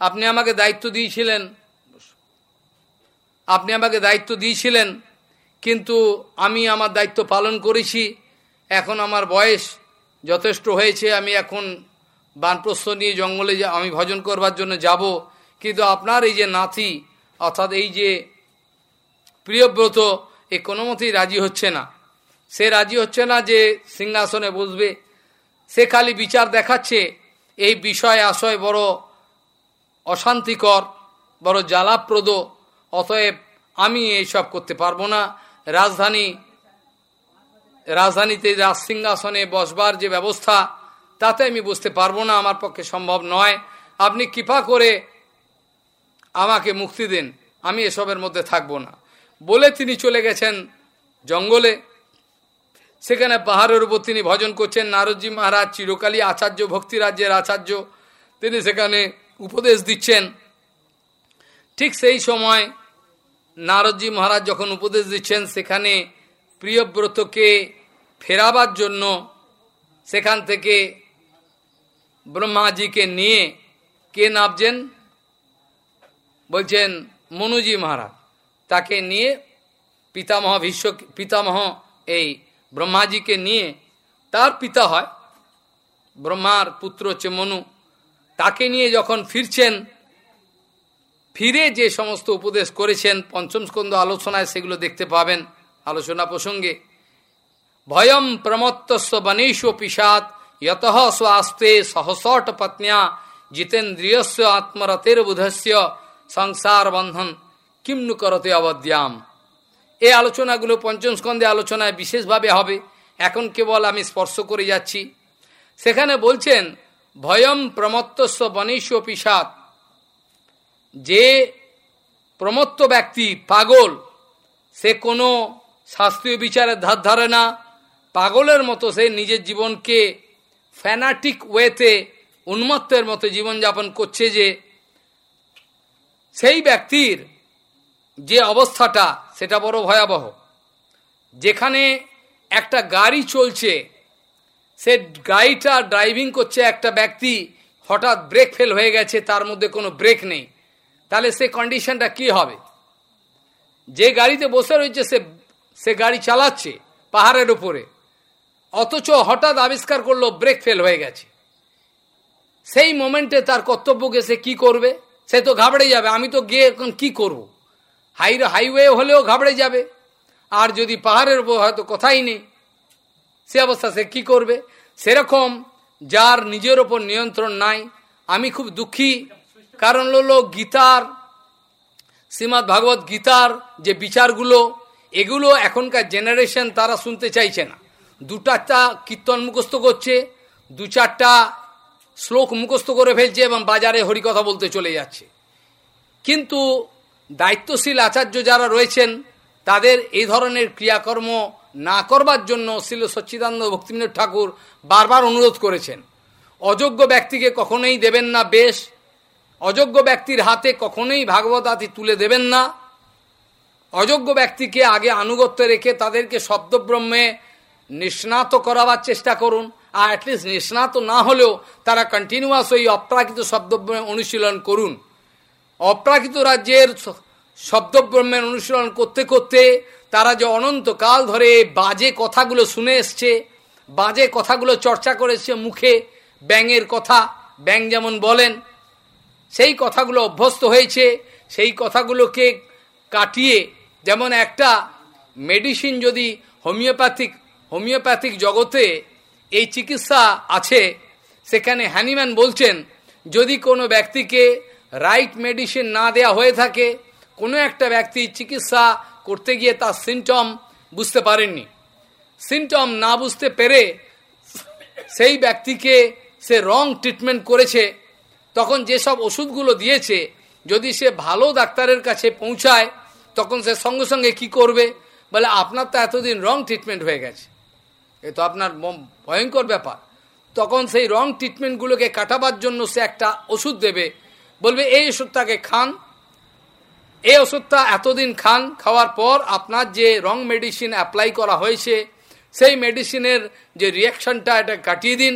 আপনি আমাকে দায়িত্ব দিয়েছিলেন। আপনি আমাকে দায়িত্ব দিয়েছিলেন, কিন্তু আমি আমার দায়িত্ব পালন করেছি। এখন আমার বয়স যথেষ্ট হয়েছে, আমি এখন বানপ্রস্থ নিয়ে জঙ্গলে যা আমি ভজন করবার জন্য যাব। কিন্তু আপনার এই যে নাতি, অর্থাৎ এই যে প্রিয়ব্রত, এ কোনো মতেই রাজি হচ্ছে না। সে রাজি হচ্ছে না যে সিংহাসনে বসবে। সে খালি বিচার দেখাচ্ছে, এই বিষয় আশয় বড় অশান্তিকর, বড় জ্বালাপ্রদ, অতএব আমি এইসব করতে পারব না। রাজধানী রাজধানীতে রাজ সিংহাসনে বসবার যে ব্যবস্থা, তাতে আমি বুঝতে পারব না, আমার পক্ষে সম্ভব নয়। আপনি কৃপা করে আমাকে মুক্তি দিন, আমি এসবের মধ্যে থাকব না। বলে তিনি চলে গেছেন জঙ্গলে। সেখানে পাহাড়ের উপর তিনি ভজন করছেন, নারদজি মহারাজ চিরকালী আচার্য ভক্তিরাজ্যের আচার্য। তিনি সেখানে উপদেশ দিচ্ছেন। ঠিক সেই সময় নারদজি মহারাজ যখন উপদেশ দিচ্ছেন, সেখানে প্রিয়ব্রতকে ফেরাবার জন্য সেখান থেকে ব্রহ্মাজিকে নিয়ে কে নাবছেন বলছেন মনুজি মহারাজ। তাকে নিয়ে পিতামহ ভীষ্ম, পিতামহ এই ব্রহ্মাজিকে নিয়ে তার পিতা হয় ব্রহ্মার পুত্র হচ্ছে মনু তাকে নিয়ে যখন ফিরছেন, ফিরে যে সমস্ত উপদেশ করেছেন, পঞ্চম স্কন্ধ আলোচনায় সেগুলো দেখতে পাবেন। আলোচনা প্রসঙ্গে, ভয়ম প্রমত্তস্ব বনেশ পিসাত ইয়ত স্বাস্তে সহসট পত্ন্যা, জিতেন্দ্রিয়স্য আত্মরতের বুধস্য, সংসার বন্ধন কিমনু করতে অবদ্যাম। এই আলোচনাগুলো পঞ্চম স্কন্ধে আলোচনায় বিশেষভাবে হবে। এখন কেবল আমি স্পর্শ করে যাচ্ছি। সেখানে বলছেন, ভয়ম প্রমত্তস্ব বনেশ পিসাত যে প্রমত্ত ব্যক্তি পাগল, সে কোনো শাস্ত্রীয় বিচারের ধার ধারে না। পাগলের মতো সে নিজের জীবনকে ফ্যানাটিক ওয়েতে উন্মত্তের মতো জীবনযাপন করছে যে, সেই ব্যক্তির যে অবস্থাটা, সেটা বড় ভয়াবহ। যেখানে একটা গাড়ি চলছে, সে গাড়িটা ড্রাইভিং করছে একটা ব্যক্তি, হঠাৎ ব্রেক ফেল হয়ে গেছে, তার মধ্যে কোনো ব্রেক নেই। তাহলে সে কন্ডিশনটা কি হবে? যে গাড়িতে বসে রয়েছে, সে সে গাড়ি চালাচ্ছে পাহাড়ের উপরে। অথচ হঠাৎ আবিষ্কার করল ব্রেক ফেল হয়ে গেছে। সেই মোমেন্টে তার কর্তব্যকে সে কি করবে? সে তো ঘাবড়ে যাবে, আমি তো গিয়ে এখন কী করব? হাই হাইওয়ে হলেও ঘাবড়ে যাবে। আর যদি পাহাড়ের উপর হয়তো কথাই নেই, সে অবস্থা সে কী করবে? সেরকম যার নিজের ওপর নিয়ন্ত্রণ নাই, আমি খুব দুঃখী। কারণ হলো গীতার শ্রীমৎ ভাগবত গীতার যে বিচারগুলো এগুলো এখনকার জেনারেশন তারা শুনতে চাইছে না। দু চারটা কীর্তন মুখস্থ করছে, দু চারটা শ্লোক মুখস্থ করে ফেলছে এবং বাজারে হরিকথা বলতে চলে যাচ্ছে। কিন্তু দায়িত্বশীল আচার্য যারা রয়েছেন, তাদের এই ধরনের ক্রিয়াকর্ম না করবার জন্য শিল সচ্চিদানন্দ ভক্তিবিনোদ ঠাকুর বারবার অনুরোধ করেছেন। অযোগ্য ব্যক্তিকে কখনোই দেবেন না, বেশ। অযোগ্য ব্যক্তির হাতে কখনোই ভাগবত আতি তুলে দেবেন না। অযোগ্য ব্যক্তিকে আগে আনুগত্য রেখে তাদেরকে শব্দব্রহ্মে নিষ্ণাত করাবার চেষ্টা করুন। আর অ্যাটলিস্ট নিষ্ণাত না হলেও তারা কন্টিনিউয়াস ওই অপ্রাকৃত শব্দব্রহ্মে অনুশীলন করুন। অপ্রাকৃত রাজ্যের শব্দব্রহ্মের অনুশীলন করতে করতে তারা যে অনন্তকাল ধরে বাজে কথাগুলো শুনে এসছে, বাজে কথাগুলো চর্চা করেছে মুখে ব্যাঙের কথা ব্যাং যেমন বলেন, সেই কথাগুলো অভ্যস্ত হয়েছে, সেই কথাগুলোকে কাটিয়ে যেমন একটা মেডিসিন যদি হোমিওপ্যাথিক হোমিওপ্যাথিক জগতে এই চিকিৎসা আছে, সেখানে হ্যানিম্যান বলছেন, যদি কোনো ব্যক্তিকে রাইট মেডিসিন না দেয়া হয়ে থাকে, কোনো একটা ব্যক্তি চিকিৎসা করতে গিয়ে তার সিমটম বুঝতে পারেননি। সিমটম না বুঝতে পেরে সেই ব্যক্তিকে সে রং ট্রিটমেন্ট করেছে, তখন যেসব ওষুধগুলো দিয়েছে, যদি সে ভালো ডাক্তারের কাছে পৌঁছায় তখন সে সঙ্গে সঙ্গে কি করবে? বলে, আপনার তো এতদিন রং ট্রিটমেন্ট হয়ে গেছে। এ তো আপনার ভয়ঙ্কর ব্যাপার। তখন সেই রং ট্রিটমেন্টগুলোকে কাটাবার জন্য সে একটা ওষুধ দেবে। বলবে, এই ওষুধটাকে খান। এই ওষুধটা এতদিন খান, খাওয়ার পর আপনার যে রং মেডিসিন অ্যাপ্লাই করা হয়েছে, সেই মেডিসিনের যে রিয়াকশনটা এটা কাটিয়ে দিন।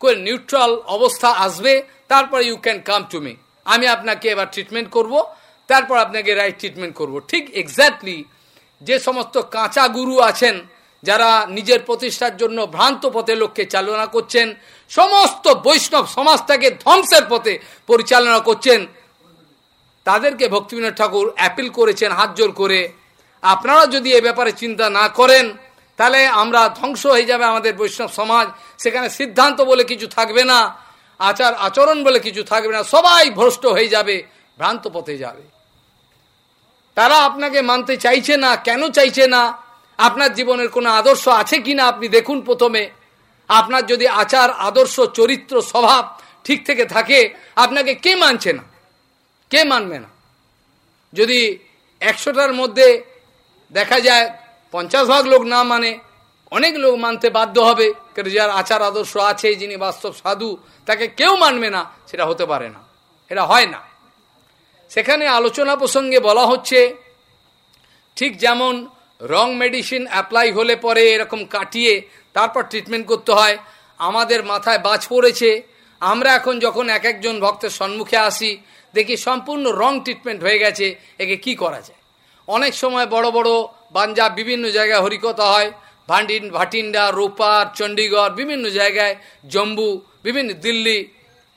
করে নিউট্রাল অবস্থা আসবে, তারপর you can come to me আমি আপনাকে এবার ট্রিটমেন্ট করব। তারপর আপনাকে রাইট ট্রিটমেন্ট করব। ঠিক এক্স্যাক্টলি যে সমস্ত কাঁচা গুরু আছেন, যারা নিজের প্রতিষ্ঠার জন্য ভ্রান্ত পথে লোককে চালনা করছেন, সমস্ত বৈষ্ণব সমাজটাকে ধ্বংসের পথে পরিচালনা করছেন, তাদেরকে ভক্তিবিনোদ ঠাকুর অ্যাপিল করেছেন হাত জোর করে। আপনারা যদি এ ব্যাপারে চিন্তা না করেন, তাহলে আমরা ধ্বংস হয়ে যাবে আমাদের বৈষ্ণব সমাজ। সেখানে সিদ্ধান্ত বলে কিছু থাকবে না, আচার আচরণ বলে কিছু থাকবে না, সবাই ভ্রষ্ট হয়ে যাবে, ভ্রান্ত পথে যাবে। তারা আপনাকে মানতে চাইছে না, কেন চাইছে না? আপনার জীবনের কোনো আদর্শ আছে কিনা আপনি দেখুন প্রথমে। আপনার যদি আচার, আদর্শ, চরিত্র, স্বভাব ঠিক থেকে থাকে, আপনাকে কে মানছে না? কে মানবে না? যদি একশোটার মধ্যে দেখা যায় পঞ্চাশ ভাগ লোক না মানে অনেক লোক মানতে বাধ্য হবে। যার আচার, আদর্শ আছে, যিনি বাস্তব সাধু, তাকে কেউ মানবে না, সেটা হতে পারে না। এটা হয় না। সেখানে আলোচনা প্রসঙ্গে বলা হচ্ছে, ঠিক যেমন রং মেডিসিন অ্যাপ্লাই হলে পরে এরকম কাটিয়ে তারপর ট্রিটমেন্ট করতে হয়, আমাদের মাথায় বাজ পড়েছে। আমরা এখন যখন এক একজন ভক্তের সম্মুখে আসি, দেখি সম্পূর্ণ রং ট্রিটমেন্ট হয়ে গেছে, একে কি করা যায়? অনেক সময় বড় বড় পাঞ্জাব বিভিন্ন জায়গায় হরিকথা হয় ভান্ডিন ভাটিন্ডা, রোপার, চণ্ডীগড়, বিভিন্ন জায়গায় জম্বু বিভিন্ন দিল্লি,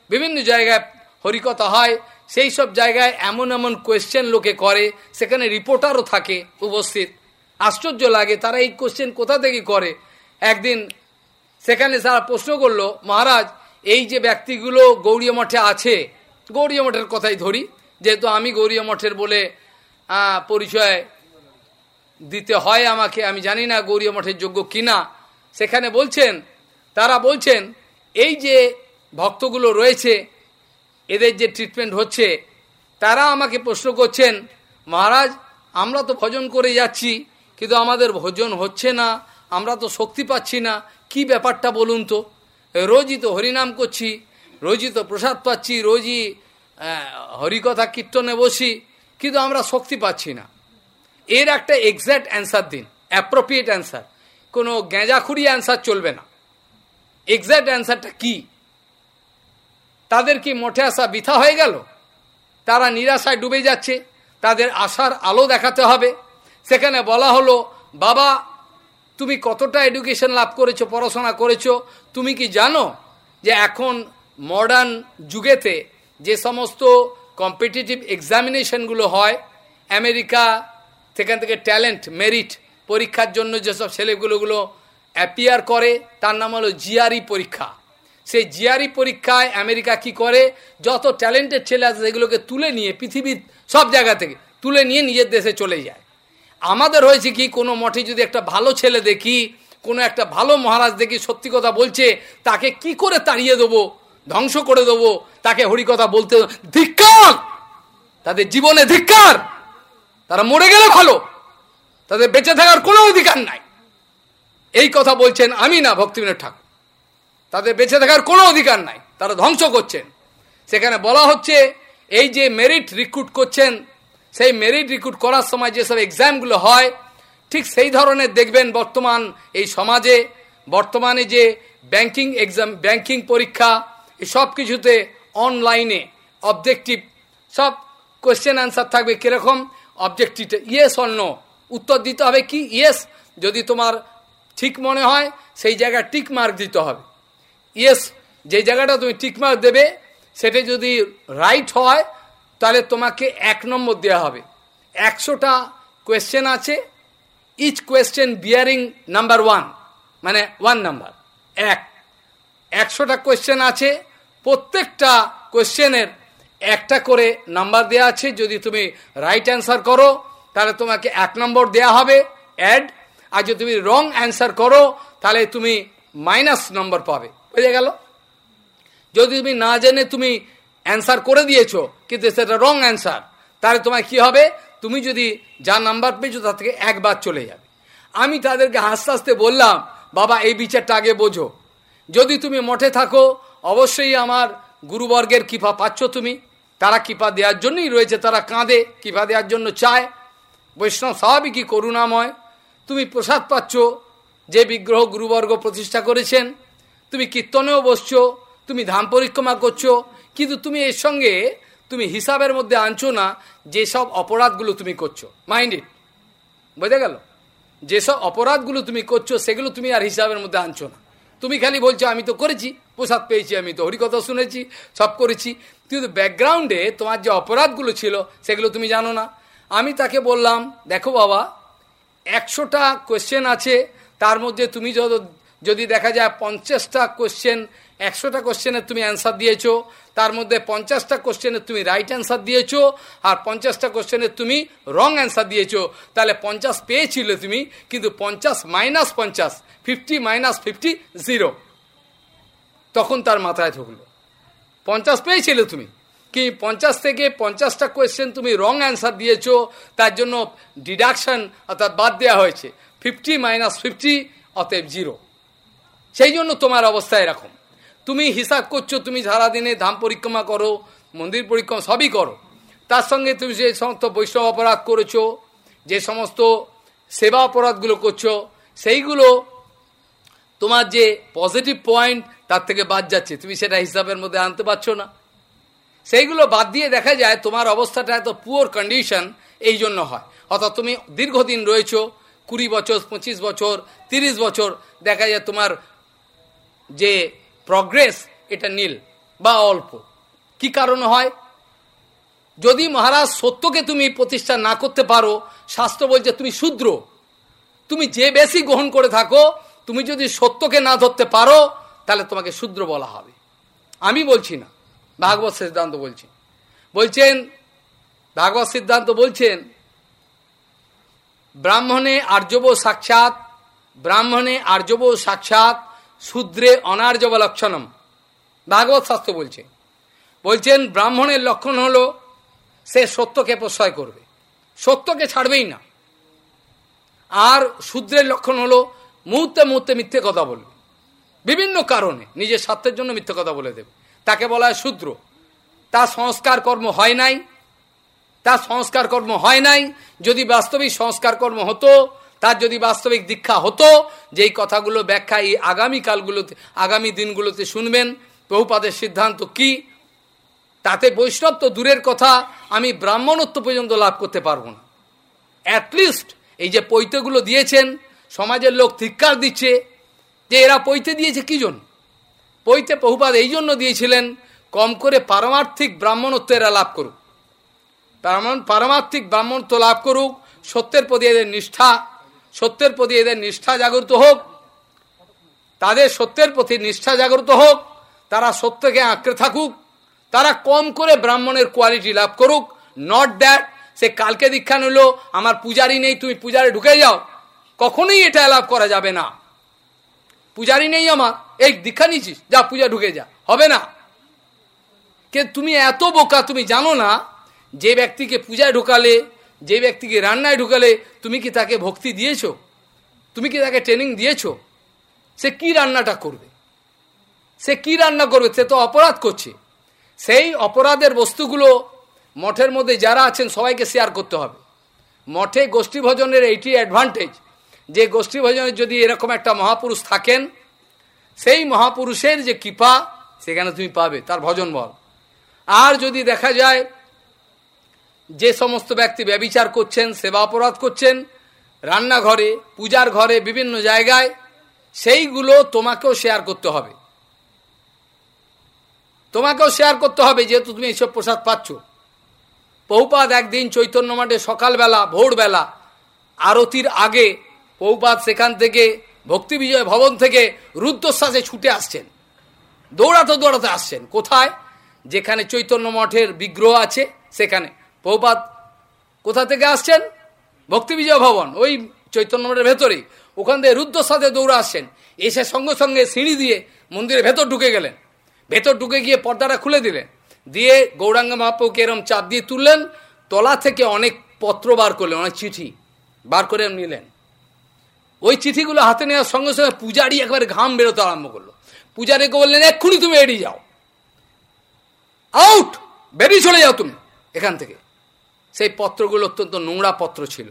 বিভিন্ন জায়গায় হরিকথা হয়। সেই সব জায়গায় এমন এমন কোয়েশ্চেন লোকে করে, সেখানে রিপোর্টারও থাকে উপস্থিত। আশ্চর্য লাগে, তারা এই কোশ্চেন কোথা থেকে করে? একদিন সেখানে তারা প্রশ্ন করল, মহারাজ, এই যে ব্যক্তিগুলো গৌরী মঠে আছে গৌরী মঠের কথাই ধরি, যেহেতু আমি গৌরীয় মঠের বলে পরিচয় দিতে হয় আমাকে, আমি জানি না গৌরীয় মঠের যোগ্য কিনা। সেখানে বলছেন, তারা বলছেন, এই যে ভক্তগুলো রয়েছে এদের যে ট্রিটমেন্ট হচ্ছে তারা আমাকে প্রশ্ন করছেন, মহারাজ, আমরা তো ভজন করে যাচ্ছি, কিন্তু আমাদের ভোজন হচ্ছে না, আমরা তো শক্তি পাচ্ছি না, কি ব্যাপারটা বলুন তো? রোজই তো হরিনাম করছি, রোজই তো প্রসাদ পাচ্ছি, রোজই হরিকথা কীর্তনে বসি, কিন্তু আমরা শক্তি পাচ্ছি না। এর একটা এক্স্যাক্ট অ্যান্সার দিন অ্যাপ্রোপ্রিয়েট অ্যান্সার কোনো গেঁজাখুরি অ্যান্সার চলবে না। এক্স্যাক্ট অ্যান্সারটা কি? তাদের কি মোটে আসা বৃথা হয়ে গেল? তারা নিরাশায় ডুবে যাচ্ছে। তাদের আশার আলো দেখাতে হবে। সেখানে বলা হলো, বাবা, তুমি কতটা এডুকেশন লাভ করেছ, পড়াশোনা করেছ? তুমি কি জানো যে এখন মডার্ন যুগেতে যে সমস্ত কম্পিটিটিভ এক্সামিনেশনগুলো হয়, আমেরিকা সেখান থেকে ট্যালেন্ট মেরিট পরীক্ষার জন্য যেসব ছেলেগুলোগুলো অ্যাপিয়ার করে, তার নাম হলো জিআরই পরীক্ষা। সেই জিআরই পরীক্ষায় আমেরিকা কি করে? যত ট্যালেন্টেড ছেলে আছে সেগুলোকে তুলে নিয়ে পৃথিবীর সব জায়গা থেকে তুলে নিয়ে নিজের দেশে চলে যায়। আমাদের হয়েছে কি, কোনো মঠে যদি একটা ভালো ছেলে দেখি, কোনো একটা ভালো মহারাজ দেখি, সত্যি কথা বলছে, তাকে কি করে তাড়িয়ে দেবো, ধ্বংস করে দেবো, তাকে হরিকথা বলতে ধিক্কার! তাদের জীবনে ধিক্কার! তারা মরে গেলে ভালো, তাদের বেঁচে থাকার কোনো অধিকার নাই। এই কথা বলছেন আমি না ভক্তিবিনোদ ঠাকুর। তাদের বেঁচে থাকার কোনো অধিকার নাই। তারা ধ্বংস করছেন। সেখানে বলা হচ্ছে, এই যে মেরিট রিক্রুট করছেন, সেই মেরিট রিক্রুট করার সময় যেসব এক্সামগুলো হয়, ঠিক সেই ধরনের দেখবেন বর্তমান এই সমাজে, বর্তমানে যে ব্যাংকিং এক্সাম ব্যাংকিং পরীক্ষা সব কিছুতে অনলাইনে অবজেক্টিভ সব কোয়েশ্চেন অ্যান্সার থাকবে কীরকম? অবজেক্টিভ ইয়েস অন্য উত্তর দিতে হবে কি? ইয়েস যদি তোমার ঠিক মনে হয়, সেই জায়গায় টিক মার্ক দিতে হবে। ইয়েস যে জায়গাটা তুমি টিক মার্ক দেবে, সেটা যদি রাইট হয়, তাহলে তোমাকে এক নম্বর দেওয়া হবে। একশোটা কোয়েশ্চেন আছে each question bearing number one মানে ওয়ান নাম্বার এক। একশোটা কোয়েশ্চেন আছে, প্রত্যেকটা কোয়েশ্চেনের একটা করে নাম্বার দেওয়া আছে, যদি তুমি রাইট অ্যান্সার করো, তাহলে তোমাকে এক নম্বর দেয়া হবে অ্যাড আর যদি তুমি রং অ্যান্সার করো, তাহলে তুমি মাইনাস নম্বর পাবে। বুঝে গেল। যদি তুমি না জেনে তুমি অ্যান্সার করে দিয়েছ, কিন্তু সেটা রং অ্যান্সার তাহলে তোমার কি হবে? তুমি যদি যা নাম্বার পেয়েছ, তার থেকে একবার চলে যাবে। আমি তাদেরকে হাসতে হাসতে বললাম, বাবা, এই বিচারটা আগে বোঝো। যদি তুমি মঠে থাকো, অবশ্যই আমার গুরুবর্গের কৃপা পাচ্ছ তুমি। তারা কৃপা দেওয়ার জন্যই রয়েছে, তারা কাঁদে, কৃপা দেওয়ার জন্য চায়। বৈষ্ণব স্বাভাবিকই করুণাময়। তুমি প্রসাদ পাচ্ছ, যে বিগ্রহ গুরুবর্গ প্রতিষ্ঠা করেছেন তুমি কীর্তনেও বসছো, তুমি ধাম পরিক্রমা করছ, কিন্তু তুমি এর সঙ্গে তুমি হিসাবের মধ্যে আনছো না যেসব অপরাধগুলো তুমি করছ। মাইন্ড ইট বোঝা গেল? যেসব অপরাধগুলো তুমি করছ, সেগুলো তুমি আর হিসাবের মধ্যে আনছো না। তুমি খালি বলছো, আমি তো করেছি, প্রসাদ পেয়েছি, আমি তো হরিকথা শুনেছি, সব করেছি। কিন্তু ব্যাকগ্রাউন্ডে তোমার যে অপরাধগুলো ছিল, সেগুলো তুমি জানো না। আমি তাকে বললাম, দেখো বাবা, একশোটা কোয়েশ্চেন আছে, তার মধ্যে তুমি যত যদি দেখা যায় পঞ্চাশটা কোশ্চেন একশোটা কোশ্চেনের তুমি অ্যান্সার দিয়েছ, তার মধ্যে পঞ্চাশটা কোশ্চেনের তুমি রাইট অ্যান্সার দিয়েছ, আর পঞ্চাশটা কোশ্চেনের তুমি রং অ্যান্সার দিয়েছ। তাহলে পঞ্চাশ পেয়েছিলে তুমি, কিন্তু পঞ্চাশ মাইনাস পঞ্চাশ ফিফটি মাইনাস ফিফটি জিরো তখন তার মাথায় ঢুকলো। পঞ্চাশ পেয়েছিলে তুমি, কি পঞ্চাশ থেকে পঞ্চাশটা কোয়েশ্চেন তুমি রং অ্যান্সার দিয়েছ, তার জন্য ডিডাকশন অর্থাৎ বাদ দেওয়া হয়েছে। ফিফটি মাইনাস ফিফটি অতএব জিরো সেই জন্য তোমার অবস্থা এরকম। তুমি হিসাব করছ, তুমি সারাদিনে ধাম পরিক্রমা করো, মন্দির পরিক্রমা সবই করো। তার সঙ্গে তুমি যে সমস্ত বৈষ্ণব অপরাধ করেছ, যে সমস্ত সেবা অপরাধগুলো করছ, সেইগুলো তোমার যে পজিটিভ পয়েন্ট তার থেকে বাদ যাচ্ছে। তুমি সেটা হিসাবের মধ্যে আনতে পারছ না। সেইগুলো বাদ দিয়ে দেখা যায় তোমার অবস্থাটা এত পুয়ার কন্ডিশন এই জন্য হয়। অর্থাৎ তুমি দীর্ঘদিন রয়েছো, কুড়ি বছর, পঁচিশ বছর, তিরিশ বছর, দেখা যায় তোমার যে প্রগ্রেস এটা নীল বা অল্প। কি কারণ হয়? যদি মহারাজ সত্যকে তুমি প্রতিষ্ঠা না করতে পারো, শাস্ত্র বলছে তুমি শূদ্র। তুমি যে বেশি গ্রহণ করে থাকো, তুমি যদি সত্যকে না ধরতে পারো, তাহলে তোমাকে শূদ্র বলা হবে। আমি বলছি না, ভাগবত সিদ্ধান্ত বলছি। বলছেন, ভাগবত সিদ্ধান্ত বলছেন, ব্রাহ্মণে আর্যব সাক্ষাৎ, ব্রাহ্মণে আর্যব সাক্ষাৎ শূদ্রে অনার্যব লক্ষণম ভাগবত শাস্ত্র বলছে, বলছেন, ব্রাহ্মণের লক্ষণ হলো, সে সত্যকে প্রশ্রয় করবে। সত্যকে ছাড়বেই না। আর শূদ্রের লক্ষণ হলো, মুহূর্তে মুহূর্তে মিথ্যে কথা বলবে। বিভিন্ন কারণে নিজের স্বার্থের জন্য মিথ্যে কথা বলে দেবে। তাকে বলা হয় শূদ্র। তার সংস্কার কর্ম হয় নাই। তার সংস্কার কর্ম হয় নাই। যদি বাস্তবিক সংস্কার কর্ম হতো তার যদি বাস্তবিক দীক্ষা হতো, যেই কথাগুলো ব্যাখ্যা এই আগামীকালগুলোতে আগামী দিনগুলোতে শুনবেন প্রভুপাদের সিদ্ধান্ত কি? তাতে বৈষ্ণব তো দূরের কথা, আমি ব্রাহ্মণত্ব পর্যন্ত লাভ করতে পারব না। অ্যাটলিস্ট এই যে পৈতেগুলো দিয়েছেন, সমাজের লোক ধিক্কার দিচ্ছে, যে এরা পৈতে দিয়েছে কি জন্য? পৈতে বহুপাদ এই জন্য দিয়েছিলেন, কম করে পারমার্থিক ব্রাহ্মণত্ব এরা লাভ করুক। পারমার্থিক ব্রাহ্মণত্ব লাভ করুক, সত্যের প্রতি এদের নিষ্ঠা সত্যের প্রতি এদের নিষ্ঠা জাগ্রত হোক, তাদের সত্যের প্রতি নিষ্ঠা জাগ্রত হোক, তারা সত্যকে আঁকড়ে থাকুক, তারা কম করে ব্রাহ্মণের কোয়ালিটি লাভ করুক। নট দ্যাট সে কালকে দীক্ষা নিল, আমার পূজারি নেই, তুমি পূজারে ঢুকে যাও। কখনোই এটা লাভ করা যাবে না। পূজারি নেই আমার, এই দীক্ষা নিছিস যা পূজা ঢুকে যা, হবে না। কে তুমি এত বোকা, তুমি জানো না, যে ব্যক্তিকে পূজায় ঢুকালে যে ব্যক্তিকে রান্নায় ঢুকালে তুমি কি তাকে ভক্তি দিয়েছ? তুমি কি তাকে ট্রেনিং দিয়েছ? সে কি রান্নাটা করবে? সে কি রান্না করবে? সে তো অপরাধ করছে। সেই অপরাধের বস্তুগুলো মঠের মধ্যে যারা আছেন, সবাইকে শেয়ার করতে হবে। মঠে গোষ্ঠী ভজনের এইটি অ্যাডভান্টেজ যে গোষ্ঠী ভজনের যদি এরকম একটা মহাপুরুষ থাকেন, সেই মহাপুরুষের যে কৃপা, সেখানে তুমি পাবে, তার ভজন বল। আর যদি দেখা যায় যে সমস্ত ব্যক্তি ব্যবিচার করছেন, সেবা অপরাধ করছেন, রান্নাঘরে, পূজার ঘরে, বিভিন্ন জায়গায়, সেইগুলো তোমাকেও শেয়ার করতে হবে। তোমাকেও শেয়ার করতে হবে, যেহেতু তুমি এইসব প্রসাদ পাচ্ছ। পৌপাত একদিন চৈতন্য মাঠে সকালবেলা, ভোরবেলা, আরতির আগে পৌপাত সেখান থেকে, ভক্তি বিজয় ভবন থেকে রুদ্রশ্বাসে ছুটে আসছেন। দৌড়াতে দৌড়াতে আসছেন। কোথায়? যেখানে চৈতন্য মঠের বিগ্রহ আছে, সেখানে। পৌপাত কোথা থেকে আসছেন? ভক্তি বিজয় ভবন, ওই চৈতন্য মঠের ভেতরেই। ওখান থেকে সাথে দৌড়ে আসছেন। এসে সঙ্গে সঙ্গে সিঁড়ি দিয়ে মন্দিরের ভেতর ঢুকে গেলেন। ভেতর ঢুকে গিয়ে পর্দাটা খুলে দিলেন। দিয়ে গৌরাঙ্গ মহাপ্রভুকে এরম চাপ দিয়ে তুললেন। তলা থেকে অনেক পত্র বার করলেন, অনেক চিঠি বার করে নিলেন। ওই চিঠিগুলো হাতে নেওয়ার সঙ্গে সঙ্গে পূজারি একবারে ঘাম বেরোতে আরম্ভ করল। পূজারিকে বললেন, এক্ষুনি তুমি এড়িয়ে যাও। আউট! বেরিয়ে চলে যাও তুমি এখান থেকে। সেই পত্রগুলো অত্যন্ত নোংরা পত্র ছিল।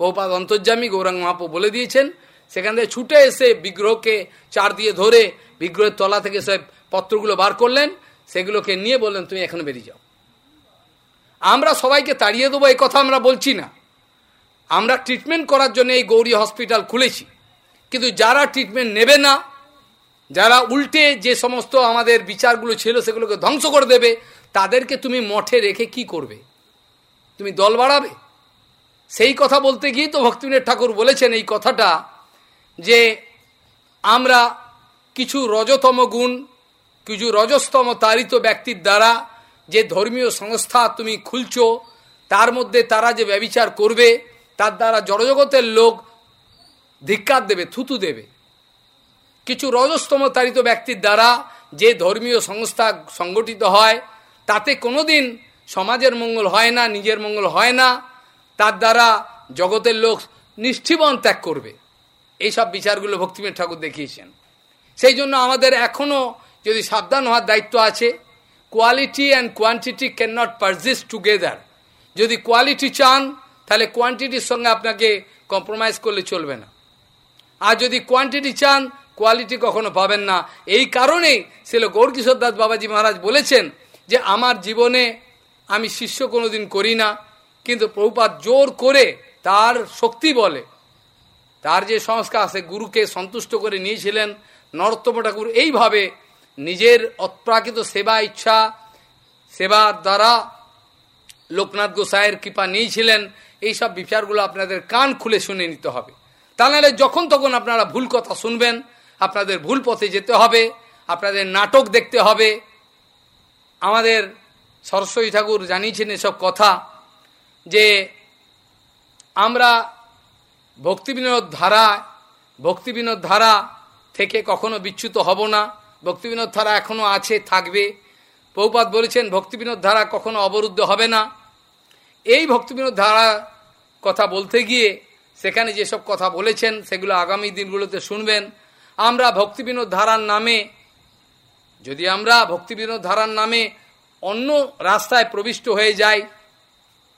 বহুপাত অন্তর্জামী গৌরাঙ্গ মহাপ্রভু বলে দিয়েছেন, সেখান থেকে ছুটে এসে বিগ্রহকে চার দিয়ে ধরে বিগ্রহের তলা থেকে সে পত্রগুলো বার করলেন, সেগুলোকে নিয়ে বললেন, তুমি এখন বেরিয়ে যাও। আমরা সবাইকে তাড়িয়ে দেবো, এই কথা আমরা বলছি না। আমরা ট্রিটমেন্ট করার জন্য এই গৌরী হসপিটাল খুলেছি। কিন্তু যারা ট্রিটমেন্ট নেবে না, যারা উল্টে যে সমস্ত আমাদের বিচারগুলো ছিল, সেগুলোকে ধ্বংস করে দেবে, তাদেরকে তুমি মঠে রেখে কি করবে? তুমি দল বাড়াবে? সেই কথা বলতে গিয়ে তো ভক্তিবিনোদ ঠাকুর বলেছেন এই কথাটা যে আমরা কিছু রজতম গুণ, কিছু রজস্তম তারিত ব্যক্তির দ্বারা যে ধর্মীয় সংস্থা তুমি খুলছ, তার মধ্যে তারা যে ব্যবিচার করবে, তার দ্বারা জড়জগতের লোক ধিক্কার দেবে, থুতু দেবে। কিছু রজস্তম তারিত ব্যক্তির দ্বারা যে ধর্মীয় সংস্থা সংগঠিত হয়, তাতে কোনোদিন সমাজের মঙ্গল হয় না, নিজের মঙ্গল হয় না, তার দ্বারা জগতের লোক নিষ্ঠিবন ত্যাগ করবে। এইসব বিচারগুলো ভক্তিমের ঠাকুর দেখিয়েছেন। সেই জন্য আমাদের এখনও যদি সাবধান হওয়ার দায়িত্ব আছে quality and quantity cannot persist together যদি কোয়ালিটি চান, তাহলে কোয়ান্টিটির সঙ্গে আপনাকে কম্প্রোমাইজ করলে চলবে না। আর যদি কোয়ান্টিটি চান কোয়ালিটি কখনো পাবেন না। এই কারণেই ছিল গৌরকিশোর দাস বাবাজি মহারাজ বলেছেন যে, আমার জীবনে আমি শিষ্য কোনোদিন করি না, কিন্তু প্রভুপাত জোর করে তার শক্তি বলে। তার যে সংস্কার সে গুরুকে সন্তুষ্ট করে নিয়েছিলেন নরোত্তম ঠাকুর, এইভাবে নিজের অপ্রাকৃত সেবা ইচ্ছা, সেবার দ্বারা লোকনাথ গোসাইয়ের কৃপা নিয়েছিলেন, এইসব বিচারগুলো আপনাদের কান খুলে শুনে নিতে হবে। তা নাহলে যখন তখন আপনারা ভুল কথা শুনবেন, আপনাদের ভুল পথে যেতে হবে, আপনাদের নাটক দেখতে হবে, আমাদের সরস্বতী ঠাকুর জানিয়েছেন এসব কথা যে আমরা ভক্তিবিনোদ ধারা ভক্তিবিনোদ ধারা থেকে কখনো বিচ্যুত হব না। ভক্তিবিনোদ ধারা এখনও আছে, থাকবে। পৌপাত বলেছেন, ভক্তিবিনোদ ধারা কখনো অবরুদ্ধ হবে না। এই ভক্তিবিনোদ ধারা কথা বলতে গিয়ে সেখানে যেসব কথা বলেছেন, সেগুলো আগামী দিনগুলোতে শুনবেন। আমরা ভক্তিবিনোদ ধারার নামে, যদি আমরা ভক্তিবিনোদ ধারার নামে অন্য রাস্তায় প্রবিষ্ট হয়ে যাই,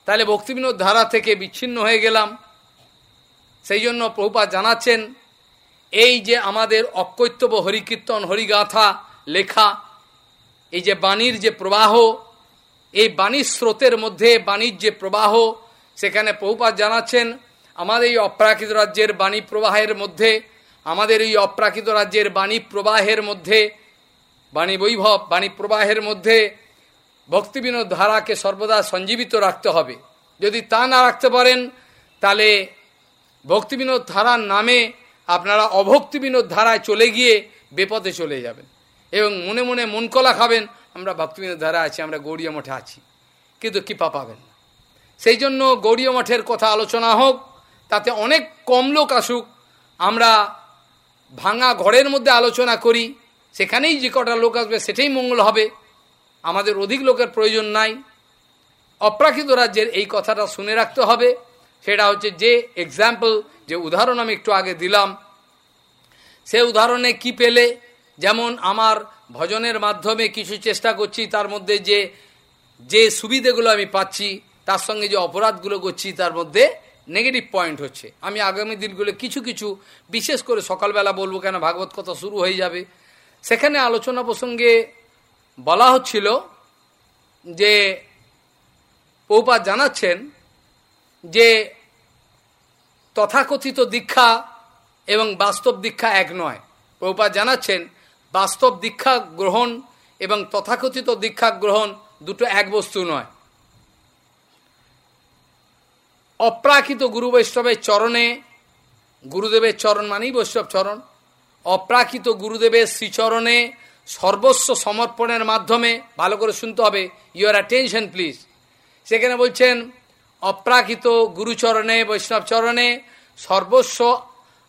তাহলে ভক্তিবিনোদ ধারা থেকে বিচ্ছিন্ন হয়ে গেলাম। সেই জন্য প্রভুপাত জানাচ্ছেন, এই যে আমাদের অকৈত্যব হরিকীর্তন, হরিগাথা লেখা, এই যে বাণীর যে প্রবাহ, এই বাণীর স্রোতের মধ্যে বাণীর যে প্রবাহ, সেখানে প্রভুপাত জানাচ্ছেন, আমাদের এই অপ্রাকৃত রাজ্যের বাণী প্রবাহের মধ্যে, আমাদের এই অপ্রাকৃত রাজ্যের বাণী প্রবাহের মধ্যে, বাণী বৈভব, বাণী প্রবাহের মধ্যে ভক্তিবিনোদ ধারাকে সর্বদা সঞ্জীবিত রাখতে হবে। যদি তা না রাখতে পারেন, তাহলে ভক্তিবিনোদ ধারার নামে আপনারা অভক্তিবিনোদ ধারায় চলে গিয়ে বেপথে চলে যাবেন এবং মনে মনে মন কলা খাবেন, আমরা ভক্তিবিনোদ ধারা আছি, আমরা গৌরীয় মঠে আছি, কিন্তু কৃপা পাবেন সেই জন্য গৌরীয় মঠের কথা আলোচনা হোক, তাতে অনেক কম লোক আসুক, আমরা ভাঙা ঘরের মধ্যে আলোচনা করি, সেখানেই যে কটা লোক আসবে, সেটাই মঙ্গল হবে। আমাদের অধিক লোকের প্রয়োজন নাই। অপ্রাকৃত রাজ্যের এই কথাটা শুনে রাখতে হবে। সেটা হচ্ছে যে এক্সাম্পল যে উদাহরণ আমি একটু আগে দিলাম। সে উদাহরণে কি পেলে? যেমন আমার ভজনের মাধ্যমে কিছু চেষ্টা করছি, তার মধ্যে যে যে সুবিধেগুলো আমি পাচ্ছি, তার সঙ্গে যে অপরাধগুলো করছি, তার মধ্যে নেগেটিভ পয়েন্ট হচ্ছে। আমি আগামী দিনগুলো কিছু কিছু, বিশেষ করে সকালবেলা বলব কেন, ভাগবত কথা শুরু হয়ে যাবে। সেখানে আলোচনা প্রসঙ্গে বলা হচ্ছিল যে পৌপাত জানাচ্ছেন যে তথাকথিত দীক্ষা এবং বাস্তব দীক্ষা এক নয়। প্রভুপাত জানাচ্ছেন বাস্তব দীক্ষা গ্রহণ এবং তথাকথিত দীক্ষা গ্রহণ দুটো এক বস্তু নয়। অপ্রাকৃত গুরু বৈষ্ণবের চরণে, গুরুদেবের চরণ মানেই বৈষ্ণব চরণ, অপ্রাকৃত গুরুদেবের শ্রীচরণে সর্বস্ব সমর্পণের মাধ্যমে ভালো করে শুনতে হবে। ইউর অ্যাটেনশন প্লিজ সেখানে বলছেন, অপ্রাকৃত গুরুচরণে, বৈষ্ণব চরণে সর্বস্ব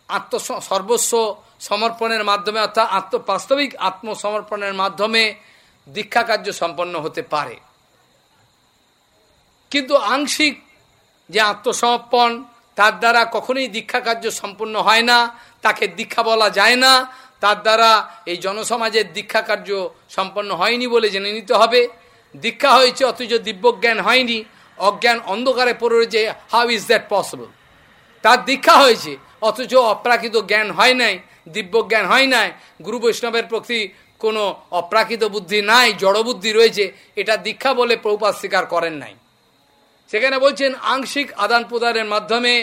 আত্ম সর্বস্ব সমর্পণের মাধ্যমে অর্থাৎ আত্ম বাস্তবিক আত্মসমর্পণের মাধ্যমে দীক্ষা কার্য সম্পন্ন হতে পারে। কিন্তু আংশিক যে আত্মসমর্পণ, তার দ্বারা কখনোই দীক্ষা কার্য সম্পন্ন হয় না, তাকে দীক্ষা বলা যায় না। তার দ্বারা এই জনসমাজের দীক্ষা কার্য সম্পন্ন হয়নি বলে জেনে নিতে হবে। দীক্ষা হয়েছে, অথচ দিব্যজ্ঞান হয়নি। অজ্ঞান অন্ধকারে পড়ে রয়েছে। হাউ ইজ দ্যাট পসিবল তার দীক্ষা হয়েছে, অথচ অপ্রাকৃত জ্ঞান হয় নাই, দিব্যজ্ঞান হয় নাই। গুরু বৈষ্ণবের প্রতি কোনো অপ্রাকৃত বুদ্ধি নাই জড়বুদ্ধি রয়েছে। এটা দীক্ষা বলে প্রভুপাত স্বীকার করেন নাই। সেখানে বলছেন, আংশিক আদান প্রদানের মাধ্যমে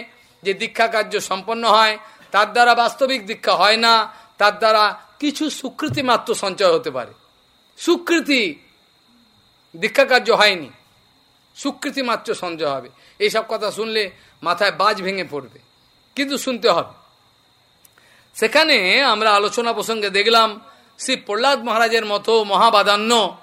যে দীক্ষা কার্য সম্পন্ন হয়, তার দ্বারা বাস্তবিক দীক্ষা হয় না। তার দ্বারা কিছু সুকৃতি মাত্র সঞ্চয় হতে পারে। সুকৃতি দীক্ষা কার্য হয়নি। সুকৃতি মাত্র সঞ্জয় হবে। এইসব কথা শুনলে মাথায় বাজ ভেঙে পড়বে। কিন্তু শুনতে হবে। সেখানে আমরা আলোচনা প্রসঙ্গে দেখলাম, শ্রী প্রহ্লাদ মহারাজের মতো মহাবাদান্য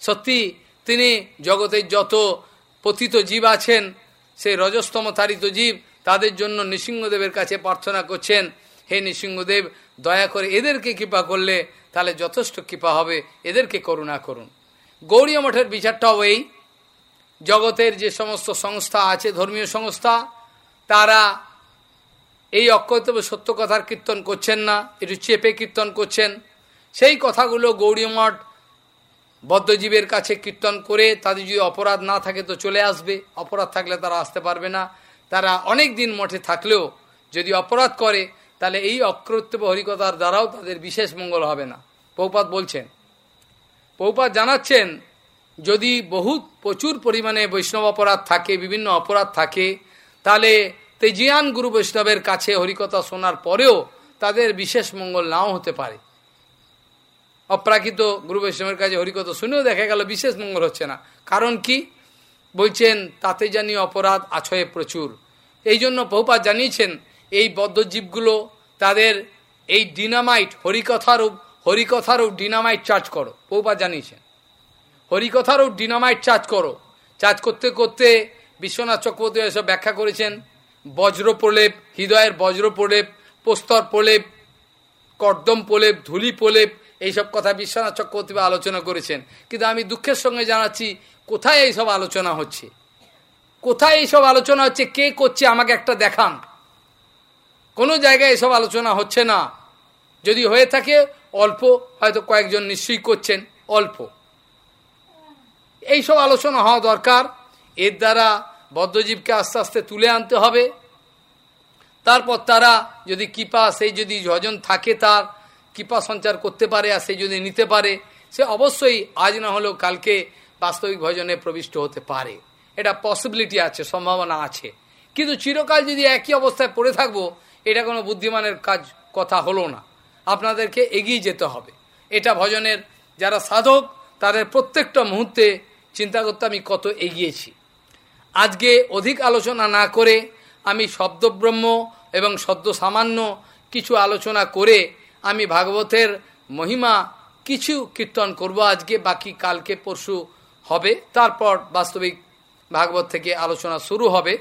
সত্যি তিনি জগতের যত পতিত জীব আছেন, সেই রজস্তম তারিত জীব তাদের জন্য নৃসিংহদেবের কাছে প্রার্থনা করছেন হে নৃসিংহদেব, দয়া করে এদেরকে কৃপা করলে তাহলে যথেষ্ট কৃপা হবে। এদেরকে করুণা করুন। গৌরীয় মঠের বিচারটাও এই। জগতের যে সমস্ত সংস্থা আছে, ধর্মীয় সংস্থা, তারা এই অক্ষতব্য সত্য কথার কীর্তন করছেন না একটু চেপে কীর্তন করছেন। সেই কথাগুলো গৌরীয় মঠ বদ্ধজীবের কাছে কীর্তন করে তাদের যদি অপরাধ না থাকে তো চলে আসবে। অপরাধ থাকলে তারা আসতে পারবে না। তারা অনেক দিন মঠে থাকলেও যদি অপরাধ করে তাহলে এই অকৃত্য হরিকতার দ্বারাও তাদের বিশেষ মঙ্গল হবে না। পৌপাত বলছেন। পৌপাত জানাচ্ছেন, যদি বহুত প্রচুর পরিমাণে বৈষ্ণব অপরাধ থাকে, বিভিন্ন অপরাধ থাকে, তাহলে তেজিয়ান গুরু বৈষ্ণবের কাছে হরিকথা শোনার পরেও তাদের বিশেষ মঙ্গল নাও হতে পারে। অপ্রাকৃত গুরু বৈষ্ণবের কাছে হরিকথা শুনেও দেখা গেল বিশেষ মঙ্গল হচ্ছে না। কারণ কি? বলছেন, তাতে জানি অপরাধ, আছয়ে প্রচুর। এই জন্য বহুপাত জানিয়েছেন এই বদ্ধজীবগুলো তাদের এই ডিনামাইট হরিকথার হরিকথার ডিনামাইট চার্জ করো। বহুপাত জানিয়েছেন হরিকথারও ডিনামাইট চার্জ করো। চার্জ করতে করতে বিশ্বনাথ চক্রবর্তী এসব ব্যাখ্যা করেছেন। বজ্র প্রলেপ হৃদয়ের বজ্র প্রলেপ প্রস্তর প্রলেপ, কর্দম প্রলেপ, ধুলি প্রলেপ, এইসব কথা বিশ্বনাথ চক্রবর্তী আলোচনা করেছেন। কিন্তু আমি দুঃখের সঙ্গে জানাচ্ছি, কোথায় এইসব আলোচনা হচ্ছে? কোথায় এইসব আলোচনা হচ্ছে? কে করছে? আমাকে একটা দেখান। কোনো জায়গায় এসব আলোচনা হচ্ছে না। যদি হয়ে থাকে, অল্প, হয়তো কয়েকজন নিশ্চয়ই করছেন, অল্প। এইসব আলোচনা হওয়া দরকার। এর দ্বারা বদ্ধজীবকে আস্তে আস্তে তুলে আনতে হবে। তারপর তারা যদি কৃপা, সেই যদি যজন থাকে তার, কৃপা সঞ্চার করতে পারে আর সেই যদি নিতে পারে, সে অবশ্যই আজ না হলেও কালকে বাস্তবিক ভজনে প্রবিষ্ট হতে পারে। এটা পসিবিলিটি আছে, সম্ভাবনা আছে। কিন্তু চিরকাল যদি একই অবস্থায় পড়ে থাকব এটা কোনো বুদ্ধিমানের কাজ কথা হলো না। আপনাদেরকে এগিয়ে যেতে হবে। এটা ভজনের যারা সাধক, তাদের প্রত্যেকটা মুহূর্তে চিন্তা করতে আমি কত এগিয়েছি। আজকে অধিক আলোচনা না করে আমি শব্দব্রহ্ম এবং শব্দ সামান্য কিছু আলোচনা করে আমি ভাগবতের মহিমা কিছু কীর্তন করব আজকে, বাকি কালকে, পরশু হবে। তারপর বাস্তবিক ভাগবত থেকে আলোচনা শুরু হবে।